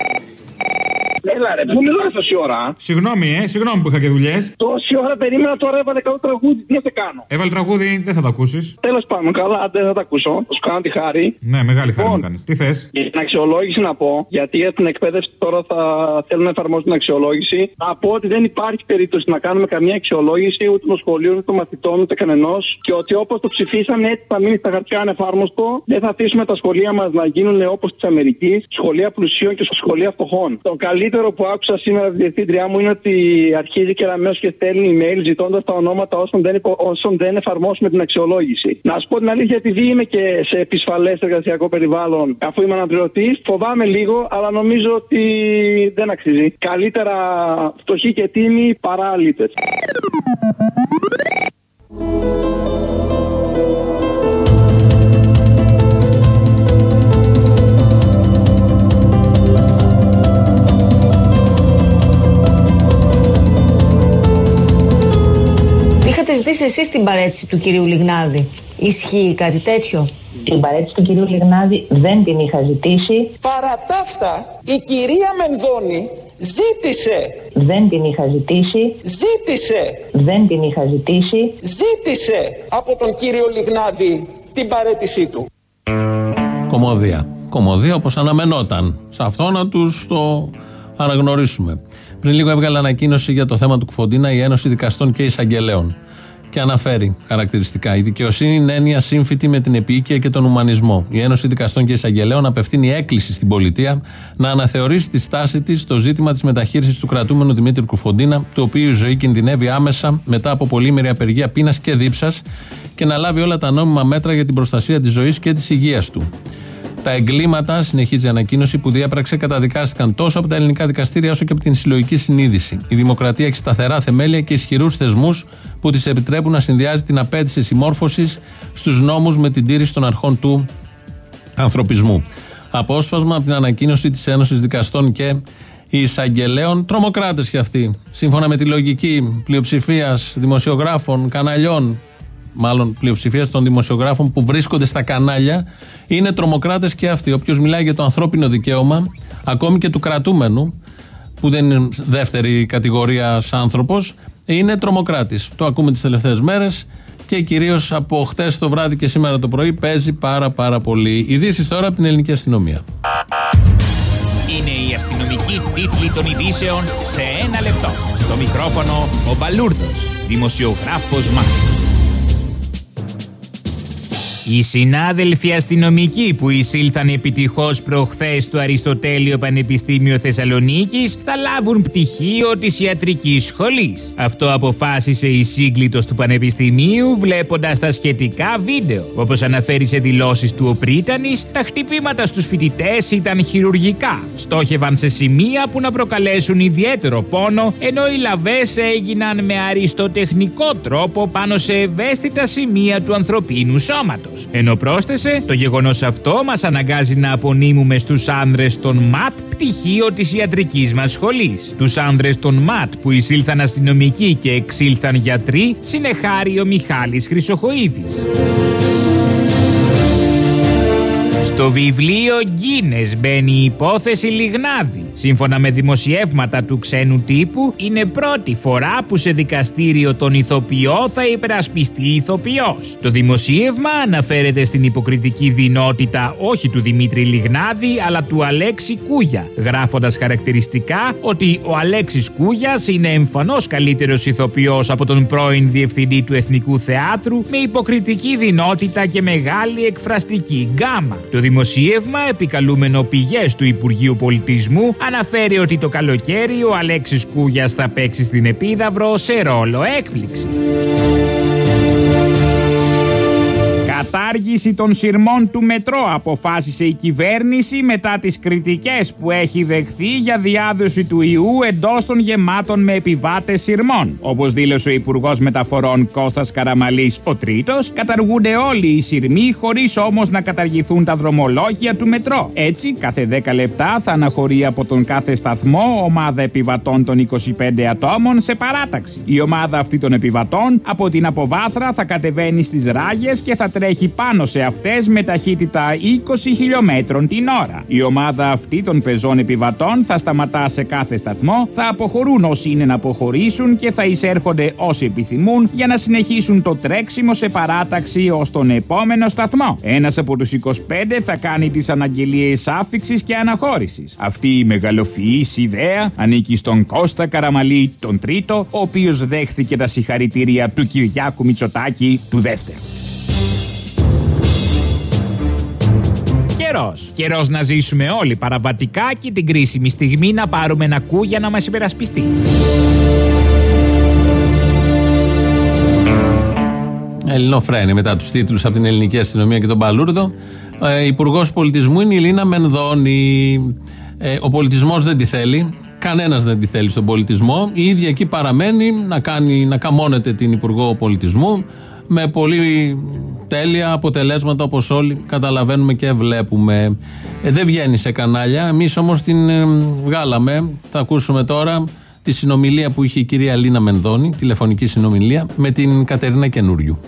Έλα ρε, πού μιλάς τόση ώρα. Συγγνώμη, ε, συγγνώμη που είχα και δουλειές. Τόση ώρα περίμενα τώρα έβαλε καλό τραγούδι. Τι να σε κάνω; Έβαλε τραγούδι, δεν θα το ακούσεις. Τέλος πάντων, καλά, δεν θα τα ακούσω. Θα σου κάνω τη χάρη. Ναι, μεγάλη χάρη Λοιπόν. μου κάνεις. Τι θες; Για την αξιολόγηση να πω, γιατί για την εκπαίδευση τώρα θα θέλουν να εφαρμόσουν την αξιολόγηση. Να πω ότι δεν υπάρχει περίπτωση να κάνουμε καμία αξιολόγηση ούτε των σχολείων, ούτε των μαθητών, ούτε κανενός. Και ότι όπως το ψηφίσαμε, έτσι θα μείνει στα χαρτιά ανεφάρμοστο. Δεν θα αφήσουμε τα σχολεία μας να γίνουν όπως της Αμερικής, σχολεία πλουσίων και σχολεία φτωχών. Το καλύτερο που άκουσα σήμερα τη διευθύντριά μου είναι ότι αρχίζει και αμέσω και στέλνει email ζητώντας τα ονόματα όσων δεν, υπο- όσων δεν εφαρμόσουμε την αξιολόγηση. Να σου πω την αλήθεια, επειδή είμαι και σε επισφαλές εργασιακό περιβάλλον, αφού είμαι αναπληρωτής, φοβάμαι λίγο, αλλά νομίζω ότι δεν αξίζει. Καλύτερα φτωχοί και τίμοι παρά αλήτες. Είχατε ζητήσει εσεί την παρέτηση του κυρίου Λιγνάδη; Ισχύει κάτι τέτοιο; Την παρέτηση του κυρίου Λιγνάδη δεν την είχα ζητήσει. Παρά τα αυτά, η κυρία Μενδώνη ζήτησε, Δεν την είχα ζητήσει. ζήτησε, Δεν την είχα ζητήσει. ζήτησε από τον κύριο Λιγνάδη την παρέτησή του. Κομμωδία. Κομμωδία όπως αναμενόταν. Σε αυτό να τους το αναγνωρίσουμε. Πριν λίγο έβγαλε ανακοίνωση για το θέμα του Κουφοντίνα η Ένωση Δικαστών και Εισαγγελέων. Και αναφέρει χαρακτηριστικά. Η δικαιοσύνη είναι έννοια σύμφυτη με την επίοικια και τον ουμανισμό. Η Ένωση Δικαστών και Εισαγγελέων απευθύνει έκκληση στην πολιτεία να αναθεωρήσει τη στάση της στο ζήτημα της μεταχείρισης του κρατούμενου Δημήτρη Κουφοντίνα, του οποίου η ζωή κινδυνεύει άμεσα μετά από πολύμερη απεργία πείνας και δίψας και να λάβει όλα τα νόμιμα μέτρα για την προστασία της ζωής και της υγείας του. Τα εγκλήματα, συνεχίζει η ανακοίνωση, που διέπραξε καταδικάστηκαν τόσο από τα ελληνικά δικαστήρια όσο και από την συλλογική συνείδηση. Η δημοκρατία έχει σταθερά θεμέλια και ισχυρούς θεσμούς που τη επιτρέπουν να συνδυάζει την απέτηση συμμόρφωσης στους νόμους με την τήρηση των αρχών του ανθρωπισμού. Απόσπασμα από την ανακοίνωση της Ένωσης Δικαστών και Εισαγγελέων, τρομοκράτες και αυτοί. Σύμφωνα με τη λογική πλειοψηφίας δημοσιογράφων, καναλιών, μάλλον πλειοψηφίας των δημοσιογράφων που βρίσκονται στα κανάλια, είναι τρομοκράτες και αυτοί. Όποιος μιλάει για το ανθρώπινο δικαίωμα, ακόμη και του κρατούμενου, που δεν είναι δεύτερη κατηγορία άνθρωπος, είναι τρομοκράτης. Το ακούμε τις τελευταίες μέρες και κυρίως από χτες το βράδυ και σήμερα το πρωί παίζει πάρα πάρα πολύ. Ειδήσεις τώρα από την ελληνική αστυνομία. Είναι η αστυνομική τίτλη των ειδήσεων σε ένα λεπτό. Στο μικρόφωνο ο Μπαλούρδος, δημοσιογράφος Μάρκος. Οι συνάδελφοι αστυνομικοί που εισήλθαν επιτυχώς προχθές στο Αριστοτέλειο Πανεπιστήμιο Θεσσαλονίκης θα λάβουν πτυχίο της ιατρικής σχολής. Αυτό αποφάσισε η σύγκλιτο του Πανεπιστημίου βλέποντας τα σχετικά βίντεο. Όπως αναφέρει σε δηλώσεις του ο Πρίτανης, τα χτυπήματα στους φοιτητές ήταν χειρουργικά. Στόχευαν σε σημεία που να προκαλέσουν ιδιαίτερο πόνο, ενώ οι λαβές έγιναν με αριστοτεχνικό τρόπο πάνω σε ευαίσθητα σημεία του ανθρωπίνου σώματος. Ενώ πρόσθεσε, το γεγονός αυτό μας αναγκάζει να απονείμουμε στους άνδρες των ΜΑΤ πτυχίο της ιατρικής μας σχολής. Τους άνδρες των ΜΑΤ που εισήλθαν αστυνομικοί και εξήλθαν γιατροί, συνεχάρει ο Μιχάλης Χρυσοχοίδης. Στο βιβλίο Γκίνες μπαίνει η υπόθεση Λιγνάδη. Σύμφωνα με δημοσιεύματα του ξένου τύπου, είναι πρώτη φορά που σε δικαστήριο τον ηθοποιό θα υπερασπιστεί ηθοποιός. Το δημοσίευμα αναφέρεται στην υποκριτική δυνότητα όχι του Δημήτρη Λιγνάδη, αλλά του Αλέξη Κούγια, γράφοντας χαρακτηριστικά ότι ο Αλέξης Κούγιας είναι εμφανώς καλύτερος ηθοποιός από τον πρώην διευθυντή του Εθνικού Θεάτρου με υποκριτική δυνότητα και μεγάλη εκφραστική γκάμα. Το δημοσίευμα, επικαλούμενο πηγές του Υπουργείου Πολιτισμού, αναφέρει ότι το καλοκαίρι ο Αλέξης Κούγιας θα παίξει στην Επίδαυρο σε ρόλο έκπληξη. Κατάργηση των σειρμών του μετρό αποφάσισε η κυβέρνηση μετά τις κριτικές που έχει δεχθεί για διάδοση του ιού εντός των γεμάτων με επιβάτες σειρμών. Όπως δήλωσε ο Υπουργός Μεταφορών Κώστας Καραμαλής ο τρίτος, καταργούνται όλοι οι σειρμοί χωρίς όμως να καταργηθούν τα δρομολόγια του μετρό. Έτσι, κάθε 10 λεπτά θα αναχωρεί από τον κάθε σταθμό ομάδα επιβατών των 25 ατόμων σε παράταξη. Η ομάδα αυτή των επιβατών από την αποβάθρα θα κατεβαίνει στις ράγες και θα τρέχει πάνω σε αυτές με ταχύτητα 20 χιλιόμετρων την ώρα. Η ομάδα αυτή των πεζών επιβατών θα σταματά σε κάθε σταθμό, θα αποχωρούν όσοι είναι να αποχωρήσουν και θα εισέρχονται όσοι επιθυμούν για να συνεχίσουν το τρέξιμο σε παράταξη ως τον επόμενο σταθμό. Ένας από τους 25 θα κάνει τις αναγγελίες άφηξης και αναχώρησης. Αυτή η μεγαλοφυής ιδέα ανήκει στον Κώστα Καραμαλή, τον τρίτο, ο οποίος δέχθηκε τα συγχαρητήρια του Κυριάκου Μητσοτάκη του δεύτερου. Καιρός. Καιρός να ζήσουμε όλοι παραβατικά και την κρίσιμη στιγμή να πάρουμε ένα κου για να μας υπερασπιστεί. Ελληνοφρένη μετά τους τίτλους από την ελληνική αστυνομία και τον Παλούρδο. Ε, Υπουργός Πολιτισμού είναι η Λίνα Μενδώνη. Ε, ο πολιτισμός δεν τη θέλει. Κανένας δεν τη θέλει στον πολιτισμό. Η ίδια εκεί παραμένει να, κάνει, να καμώνεται την Υπουργό Πολιτισμού με πολύ τέλεια αποτελέσματα όπως όλοι καταλαβαίνουμε και βλέπουμε. Ε, δεν βγαίνει σε κανάλια, εμείς όμως την ε, βγάλαμε. Θα ακούσουμε τώρα τη συνομιλία που είχε η κυρία Λίνα Μενδώνη, τηλεφωνική συνομιλία, με την Κατερίνα Καινούριου.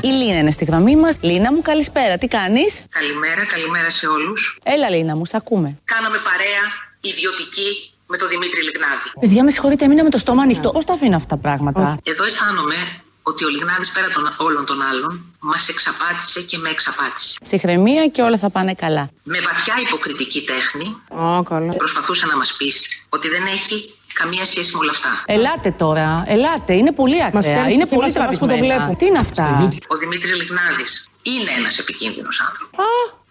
Η Λίνα είναι στη γραμμή μας. Λίνα μου, καλησπέρα. Τι κάνεις; Καλημέρα, καλημέρα σε όλους. Έλα, Λίνα μου, σ' ακούμε. Κάναμε παρέα ιδιωτική με τον Δημήτρη Λιγνάδη. Παιδιά, με συγχωρείτε, έμεινα με το στόμα ανοιχτό. Πώς τα αφήνω αυτά τα πράγματα; Εδώ αισθάνομαι ότι ο Λιγνάδης πέρα των όλων των άλλων μας εξαπάτησε και με εξαπάτησε. Ψυχραιμία και όλα θα πάνε καλά. Με βαθιά υποκριτική τέχνη oh, καλά. προσπαθούσε να μας πείσει ότι δεν έχει καμία σχέση με όλα αυτά. Ελάτε τώρα, ελάτε. Είναι πολύ ακραία. Είναι πολύ τραβηγμένα. Τι είναι αυτά; Ο Δημήτρης Λιγνάδης είναι ένας επικίνδυνος άνθρωπος.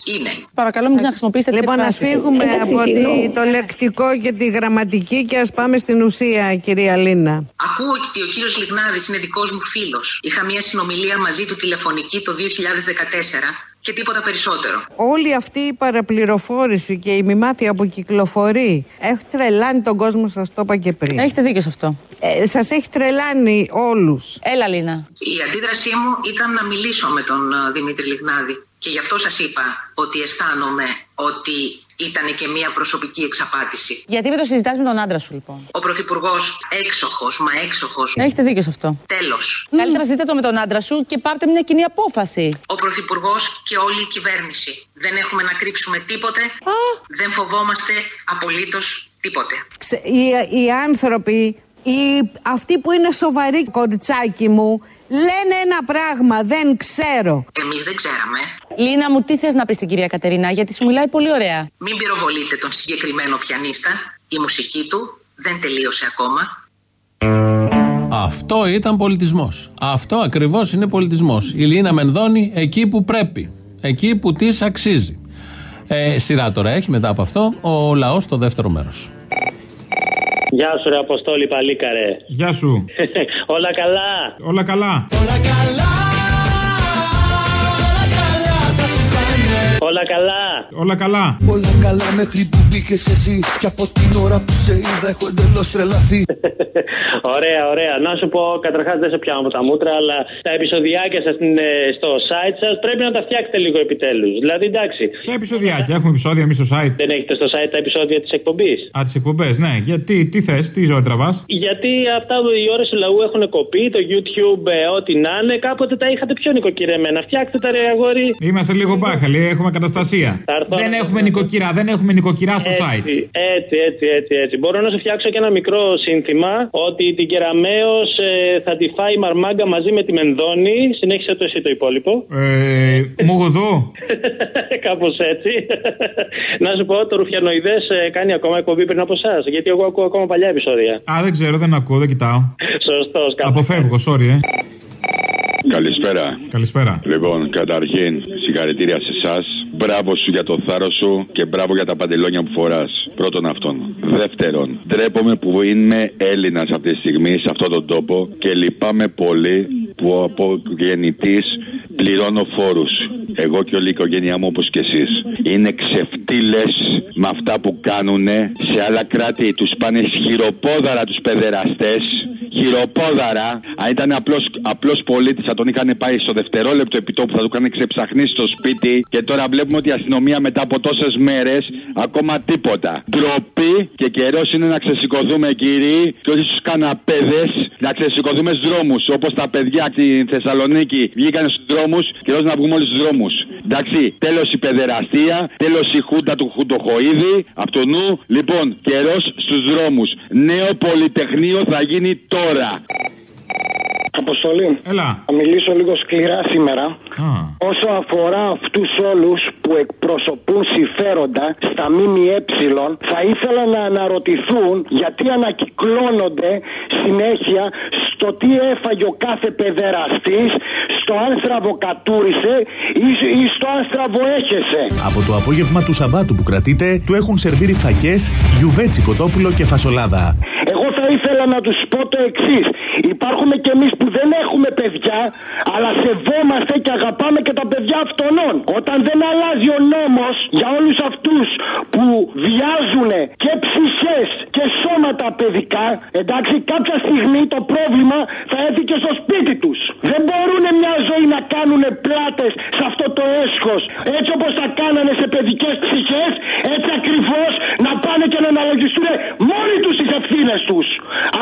Είναι. Παρακαλώ, μην να χρησιμοποιήσετε Λοιπόν, ας φύγουμε από το λεκτικό και τη γραμματική και ας πάμε στην ουσία, κυρία Λίνα. Ακούω ότι ο κύριος Λιγνάδης είναι δικός μου φίλος. Είχα μία συνομιλία μαζί του τηλεφωνική το 2014 και τίποτα περισσότερο. Όλη αυτή η παραπληροφόρηση και η μημάθεια που κυκλοφορεί έχει τρελάνει τον κόσμο, σας το είπα και πριν. Έχετε δίκιο σε αυτό. Ε, σας έχει τρελάνει όλους. Έλα, Λίνα. Η αντίδρασή μου ήταν να μιλήσω με τον ε, Δημήτρη Λιγνάδη. Και γι' αυτό σας είπα ότι αισθάνομαι ότι ήταν και μια προσωπική εξαπάτηση. Γιατί δεν το συζητάς με τον άντρα σου, λοιπόν; Ο Πρωθυπουργός έξοχος, μα έξοχος. Έχετε δίκιο σε αυτό. Τέλος. Καλύτερα συζητείτε το με τον άντρα σου και πάρτε μια κοινή απόφαση. Ο Πρωθυπουργός και όλη η κυβέρνηση. Δεν έχουμε να κρύψουμε τίποτε. Δεν φοβόμαστε απολύτως τίποτε. Οι, οι άνθρωποι, οι, αυτοί που είναι σοβαροί, κοριτσάκι μου, Λένε ένα πράγμα, δεν ξέρω. Εμείς δεν ξέραμε. Λίνα μου, τι θες να πεις στην κυρία Κατερίνα, γιατί σου μιλάει πολύ ωραία. Μην πυροβολείτε τον συγκεκριμένο πιανίστα. Η μουσική του δεν τελείωσε ακόμα. Αυτό ήταν πολιτισμός. Αυτό ακριβώς είναι πολιτισμός. Η Λίνα Μενδώνη εκεί που πρέπει. Εκεί που της αξίζει. Ε, σειρά τώρα έχει μετά από αυτό ο λαός στο δεύτερο μέρος. Γεια σου, ρε Αποστόλη Παλίκαρε. Γεια σου. Όλα καλά. Όλα καλά. Όλα καλά. Όλα καλά. Όλα καλά. Όλα καλά μέχρι που μπήκες εσύ. Και από την ώρα που σε είδα έχω εντελώς τρελαθεί. Ωραία, ωραία. Να σου πω, καταρχάς δεν σε πιάνω από τα μούτρα, αλλά τα επεισοδιάκια σας στο site σας πρέπει να τα φτιάξετε λίγο επιτέλους. Δηλαδή, εντάξει. Ποια επεισοδιάκια, έχουμε επεισόδια εμείς στο site; Δεν έχετε στο site τα επεισόδια της εκπομπής; Α, τις εκπομπές, ναι. Γιατί, τι θες, τι ζωή τραβάς; Γιατί αυτά οι ώρες του λαού έχουν κοπεί, το YouTube, ε, ό,τι να είναι, κάποτε τα είχατε πιο νοικοκυρεμένα. Φτιάξτε τα ρε αγόρι. Είμαστε λίγο μπάχαλοι, έχουμε καταστασία. Δεν έχουμε νοικοκυρά, δεν έχουμε νοικοκυρά στο έτσι, site. Έτσι, έτσι, έτσι, έτσι. Μπορώ να σου φτιάξω και ένα μικρό σύνθημα ότι την Κεραμαίο ε, θα τη φάει η μαρμάγκα μαζί με τη Μενδόνη. Συνέχισε το εσύ το υπόλοιπο. Ε, Μογοδό. Κάπως έτσι. να σου πω, το Ρουφιανοειδές ε, κάνει ακόμα εκπομπή πριν από εσάς. Γιατί εγώ ακούω ακόμα παλιά επεισόδια. Α, δεν ξέρω, δεν ακούω, δεν κοιτάω. Σωστός, Αποφεύγω, sorry, ε. Καλησπέρα. Καλησπέρα. Λοιπόν, καταρχήν, συγχαρητήρια σε εσάς. Μπράβο σου για το θάρρος σου και μπράβο για τα παντελόνια που φοράς. Πρώτον αυτόν. Δεύτερον, ντρέπομαι που είμαι Έλληνας αυτή τη στιγμή σε αυτόν τον τόπο και λυπάμαι πολύ που από γεννητή πληρώνω φόρους. Εγώ και όλη η οικογένειά μου όπως και εσείς. Είναι ξεφτύλες με αυτά που κάνουν σε άλλα κράτη. Τους πάνε χειροπόδαρα τους παιδεραστές. Χειροπόδαρα. Αν ήταν απλός απλός πολίτης, θα τον είχαν πάει στο δευτερόλεπτο επιτόπου, θα του είχαν ξεψαχνίσει στο σπίτι. Και τώρα βλέπουμε ότι η αστυνομία μετά από τόσες μέρες ακόμα τίποτα. Ντροπή και καιρός είναι να ξεσηκωθούμε, κύριοι, και όχι στους καναπέδες, να ξεσηκωθούμε στους δρόμους. Όπως τα παιδιά στη Θεσσαλονίκη βγήκαν στου δρόμου, καιρό να βγούμε όλοι στου δρόμους. Εντάξει, τέλος η παιδεραστία, τέλος η χούντα του Χουντοχοίδη, από το νου. Λοιπόν, καιρός στους δρόμους. Νέο πολυτεχνείο θα γίνει τώρα. Αποστολή. Έλα. Θα μιλήσω λίγο σκληρά σήμερα. Α. Όσο αφορά αυτούς όλους που εκπροσωπούν συμφέροντα στα ΜΜΕ, θα ήθελα να αναρωτηθούν γιατί ανακυκλώνονται συνέχεια στο τι έφαγε ο κάθε παιδεραστής, στο αν στραβοκατούρισε ή, ή στο αν στραβοέχεσαι. Από το απόγευμα του Σαββάτου που κρατείτε, του έχουν σερβίρει φακές, γιουβέτσι κοτόπουλο και φασολάδα. Εγώ θα ήθελα να τους πω το εξής. Υπάρχουν και εμείς που δεν έχουμε παιδιά, αλλά σεβόμαστε και αγαπάμε και τα παιδιά αυτών. Όταν δεν αλλάζει ο νόμος για όλους αυτούς που βιάζουν και ψυχές και σώματα παιδικά, εντάξει, κάποια στιγμή το πρόβλημα θα έρθει και στο σπίτι τους. Δεν μπορούν μια ζωή να κάνουν πλάτες σε αυτό το έσχος. Έτσι όπως τα κάνανε σε παιδικές ψυχές, έτσι ακριβώς να πάνε και να αναλογιστούν μόνοι τους τι ευθύνες τους.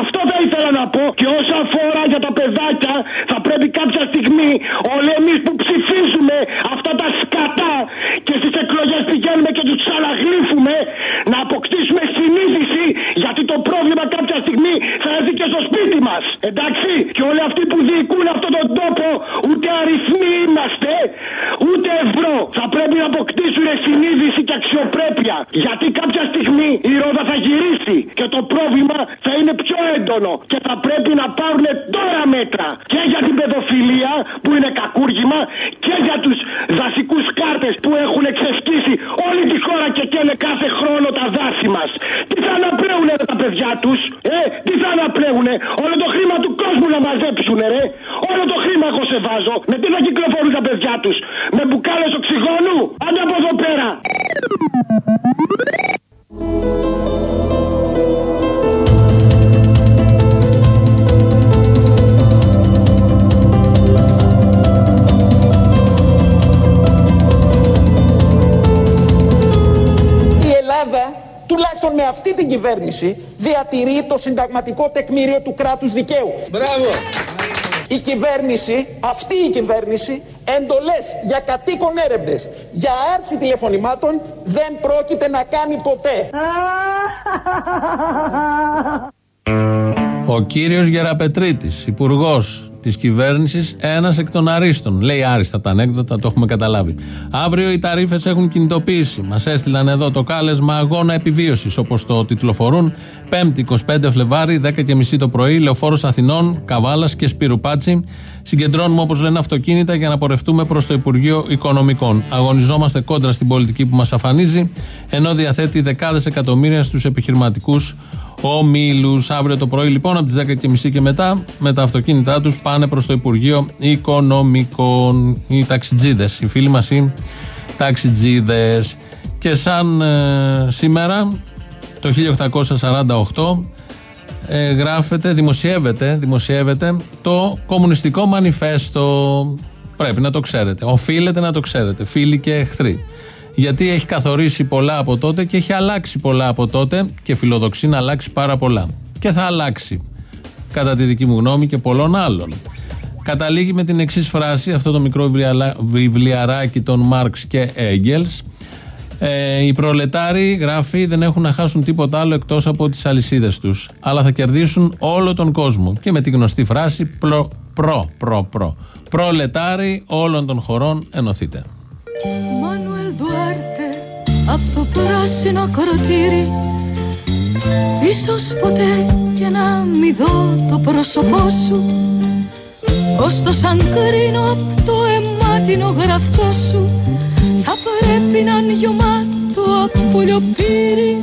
Αυτό θα ήθελα να πω και όσα αφορά για τα παιδάκια, θα πρέπει κάποια στιγμή όλοι εμείς που ψηφίζουμε αυτά τα σκατά και στις εκλογές πηγαίνουμε και τους ξαναγλύφουμε να αποκτήσουμε συνείδηση γιατί το πρόβλημα κάποια στιγμή θα έρθει και στο σπίτι μας. Εντάξει, και όλοι αυτοί που διοικούν αυτόν τον τόπο ούτε αριθμοί είμαστε, ούτε ευρώ. Θα πρέπει να αποκτήσουν συνείδηση και αξιοπρέπεια. Γιατί κάποια στιγμή η ρόδα θα γυρίσει και το πρόβλημα θα είναι πιο έντονο και θα πρέπει να πάρουν τώρα μέτρα και για την παιδοφιλία που είναι κακούργημα και για τους δασικούς κάρτες που έχουν εξεσκίσει όλη τη χώρα και καίνε κάθε χρόνο τα δάση μας. Τι θα αναπλέουνε τα παιδιά τους, ε, τι θα αναπλέουνε, όλο το χρήμα του κόσμου να μαζέψουνε ρε, όλο το χρήμα εγώ σε βάζω, με τι θα κυκλοφορούν τα παιδιά τους, με μπουκάλες οξυγόνου, κυβέρνηση, διατηρεί το συνταγματικό τεκμήριο του κράτους δικαίου. Μπράβο! Η κυβέρνηση, αυτή η κυβέρνηση, εντολές για κατοίκον έρευνες, για άρση τηλεφωνημάτων δεν πρόκειται να κάνει ποτέ. Ο κύριος Γεραπετρίτης, υπουργός της κυβέρνησης, ένας εκ των αρίστων. Λέει άριστα τα ανέκδοτα, το έχουμε καταλάβει. Αύριο οι ταρήφε έχουν κινητοποίηση. Μας έστειλαν εδώ το κάλεσμα αγώνα επιβίωσης, όπως το τιτλοφορούν. 5η 25 Φλεβάρι, 10.30 το πρωί, λεωφόρος Αθηνών, Καβάλας και Σπυρουπάτσι. Συγκεντρώνουμε, όπως λένε, αυτοκίνητα για να πορευτούμε προς το Υπουργείο Οικονομικών. Αγωνιζόμαστε κόντρα στην πολιτική που μας αφανίζει, ενώ διαθέτει δεκάδες εκατομμύρια στους επιχειρηματικούς ομίλου. Αύριο το πρωί, λοιπόν, από τις 10.30 και μετά, με τα αυτοκίνητά τους πάνε προς το Υπουργείο Οικονομικών. Οι ταξιτζίδες, οι φίλοι μας οι ταξιτζίδες. Και σαν ε, σήμερα, το 1848, ε, γράφεται, δημοσιεύεται, δημοσιεύεται το κομμουνιστικό μανιφέστο. Πρέπει να το ξέρετε. Οφείλετε να το ξέρετε. Φίλοι και εχθροί. Γιατί έχει καθορίσει πολλά από τότε και έχει αλλάξει πολλά από τότε και φιλοδοξεί να αλλάξει πάρα πολλά. Και θα αλλάξει. Κατά τη δική μου γνώμη και πολλών άλλων. Καταλήγει με την εξής φράση, αυτό το μικρό βιβλιαράκι των Μάρξ και Έγγελς. Ε, οι προλετάροι, γράφει, δεν έχουν να χάσουν τίποτα άλλο εκτός από τις αλυσίδες τους. Αλλά θα κερδίσουν όλο τον κόσμο. Και με τη γνωστή φράση προ, προ, προ, προ. Προλετάροι όλων των χωρών ενωθείτε. Μανουέλ Ντουάρτε από το πράσινο κοροτήρι. Ίσως ποτέ και να μη δω το πρόσωπό σου. Ωστόσο σαν κρίνω από το αιμάτινο γραφτό σου θα πρέπει να είναι γεμάτο από λιοπύρι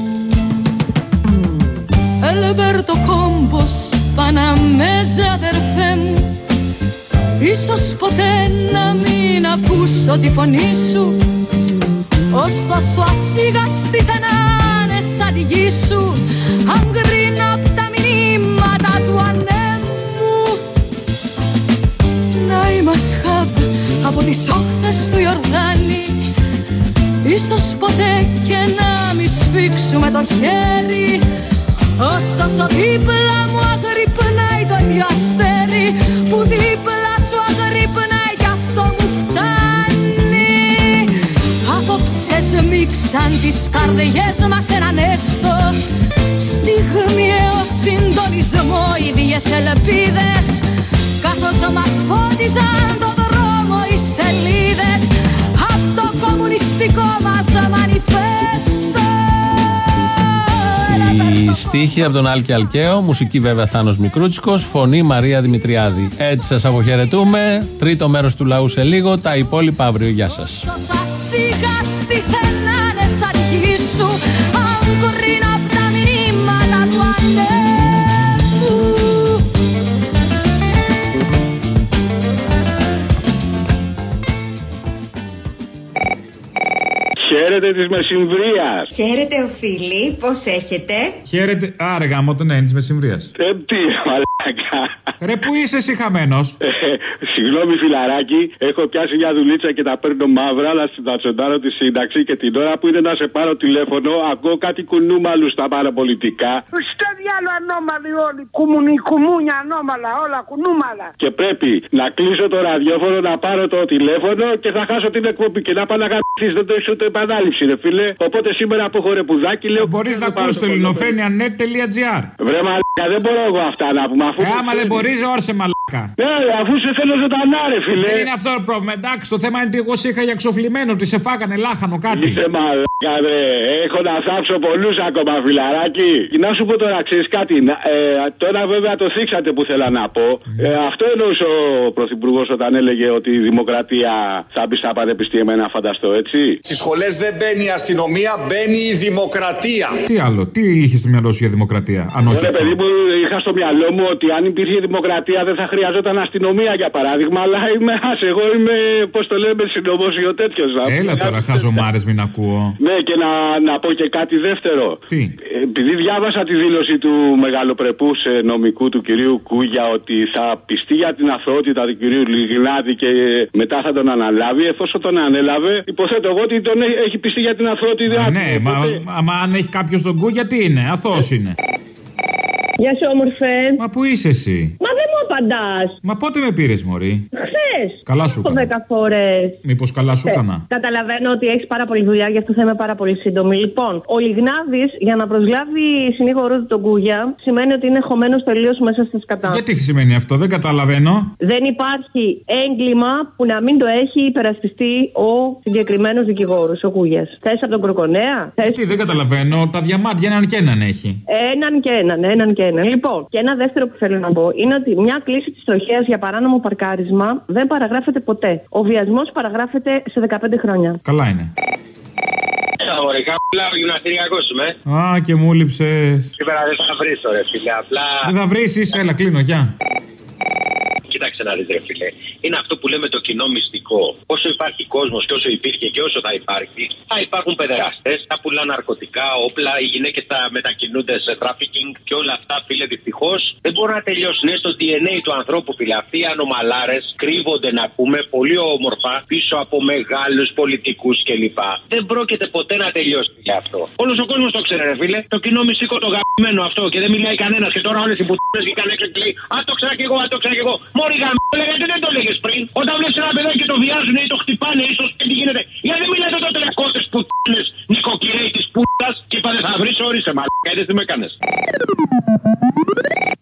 Ελμπέρτο κόμπος Παναμέζα αδερφέ μου. Ίσως ποτέ να μην ακούσω τη φωνή σου Ωστόσο ασίγαστη θα να είναι σαν τη γη σου Αν κρίνω απ' τα μηνύματα του ανέμου. Να είμαστε από τις όχθες του Ιορδάνη. Ίσως ποτέ και να μη σφίξουμε το χέρι. Ωστόσο δίπλα μου αγρυπνάει το ίδιο αστέρι Που δίπλα σμίξαν τις καρδιές μας έναν έστω Στιγμιαίο συντονισμό ίδιες ελπίδες Καθώς μας φώτιζαν το δρόμο οι σελίδες το κομμουνιστικό μας μανιφέστο η στίχη από τον Άλκη Αλκαίο, μουσική βέβαια Θάνος Μικρούτσικος, φωνή Μαρία Δημητριάδη. Έτσι σας αποχαιρετούμε, τρίτο μέρος του λαού σε λίγο, τα υπόλοιπα αύριο. Γεια σας. isso Χαίρετε της Μεσημβρίας. Χαίρετε, οφείλει. Πώς έχετε; Χαίρετε. Άργα μου το ναι, της Μεσημβρίας. Ε, τι, μαλάκα. Ρε, πού είσαι εσύ χαμένος; Ε, συγγνώμη, φιλαράκι, έχω πιάσει μια δουλίτσα και τα παίρνω μαύρα, αλλά θα τσοντάρω τη σύνταξη και την ώρα που είναι να σε πάρω τηλέφωνο, ακούω κάτι κουνούμαλου στα παραπολιτικά. Στο διάλογο ανώμαλοι όλοι. Κουμουνι, κουμούνια ανώμαλα, όλα κουνούμαλα. Και πρέπει να κλείσω το ραδιόφωνο, να πάρω το τηλέφωνο και θα χάσω την εκπομπή και να πάω να δεν το έχεις ούτε επανάληψη, ρε φίλε. Οπότε σήμερα από έχω ρεπουδάκι λέω. Μπορείς να ακούσει το ελληνοφένια.net.gr. Βρε μαλάκα, δεν μπορώ εγώ αυτά να πούμε. Αφού ε, άμα δεν μπορείς, όρσε μαλάκα. Ναι, αφού σε θέλω ζωντανά, ρε φίλε. Δεν είναι αυτό το πρόβλημα. Εντάξει, το θέμα είναι ότι εγώ σε είχα για ξοφλημένο, ότι σε φάγανε λάχανο κάτι. Είσαι μαλάκα, ρε. Έχω να θάψω πολλούς ακόμα, φιλαράκι. Να σου πω τώρα, ξέρεις κάτι. Ε, τώρα βέβαια το θίξατε που θέλω να πω. Ε, αυτό εννοούσε ο Πρωθυπουργός όταν έλεγε ότι η δημοκρατία θα μπει στα πανεπιστήμια, να φανταστώ έτσι. Στις σχολές δεν μπαίνει η αστυνομία, μπαίνει η δημοκρατία. Τι άλλο, τι είχε στο μυαλό σου για δημοκρατία, αν όχι. Ναι, παιδί μου, είχα στο μυαλό μου ότι αν υπήρχε δημοκρατία δεν θα χρειαζόταν αστυνομία για παράδειγμα. Αλλά είμαι, ας, εγώ είμαι, πώς το λέμε, ο τέτοιος. Έλα τώρα, χαζομάρε, μην ακούω. Ναι, και να, να πω και κάτι δεύτερο. Τι; Επειδή διάβασα τη δήλωση του μεγαλοπρεπού ε, νομικού του κυρίου Κούγια ότι θα πιστεί για την αθωότητα του κυρίου Λιγνάδη και μετά θα τον αναλάβει, εφόσον τον ανέλαβε, υποθέτω εγώ ότι τον έχει πιστεί για την αθωότητα. Ναι, μα, μα αν έχει κάποιος τον Κούγια, τι είναι, αθώος είναι. Γεια σου, όμορφε. Μα πού είσαι εσύ; Μα δεν μου απαντάς. Μα πότε με πήρες, Μωρή; Χθε. Καλά σου έκανα. Δέκα φορές. Μήπως καλά σου έκανα. Καταλαβαίνω ότι έχεις πάρα πολλή δουλειά, γι' αυτό θα είμαι πάρα πολύ σύντομη. Λοιπόν, ο Λιγνάδη για να προσλάβει συνήγορό του τον Κούγια σημαίνει ότι είναι χωμένος τελείως μέσα στα σκατά. Γιατί σημαίνει αυτό, δεν καταλαβαίνω. Δεν υπάρχει έγκλημα που να μην το έχει υπερασπιστεί ο συγκεκριμένος δικηγόρος, ο Κούγιας. Θες από τον Κροκονέα. Γιατί δεν καταλαβαίνω, τα διαμάτια έναν και έναν έχει. Έναν και έναν, έναν και έναν. Λοιπόν, και ένα δεύτερο που θέλω να πω είναι ότι μια κλίση της τροχέας για παράνομο παρκάρισμα δεν παραγράφεται ποτέ. Ο βιασμός παραγράφεται σε 15 χρόνια. Καλά είναι. Αγορικά, μιλάω γυμναστηριακός είμαι. Α, και μου λείψες. Σήμερα δεν θα βρεις τώρα, φίλε. Απλά. Δεν θα βρεις, έλα, κλείνω, γεια. Κοίταξε να δεις, ρε φίλε. Είναι αυτό που λέμε το κοινό μυστικό. Όσο υπάρχει κόσμος και όσο υπήρχε και όσο θα υπάρχει, θα υπάρχουν παιδεραστές, θα πουλάνε ναρκωτικά, όπλα, οι γυναίκες θα μετακινούνται σε τράφικινγκ και όλα αυτά, φίλε, δυστυχώς δεν μπορούν να τελειώσουν. Είναι στο DNA του ανθρώπου, φίλε. Αυτοί οι ανομαλάρες κρύβονται, να πούμε, πολύ όμορφα πίσω από μεγάλους πολιτικούς κλπ. Δεν πρόκειται ποτέ να τελειώσει για αυτό. Όλος ο κόσμος το ξέρει, ρε φίλε. Το κοινό μυστικό το γαμμένο αυτό και δεν μιλάει κανένας. Και τώρα όλες οι πουτίνε βγήκαν έξω και λέει Α το ξέρω κι εγώ, α το ξέρω κι εγώ. Μόρι γαμμένο, γιατί δεν το λέγες πριν; Όταν βλέπεις ένα παιδάκι και το βιάζουν ή το χτυπάνε, ίσως και τι γίνεται. Γιατί δεν μιλάτε τότε για κότε πουτίνες νοικοκυρέοι τη πούτας και είπατε θα βρεις, όρισε μαλάκα, γιατί τι με έκανες.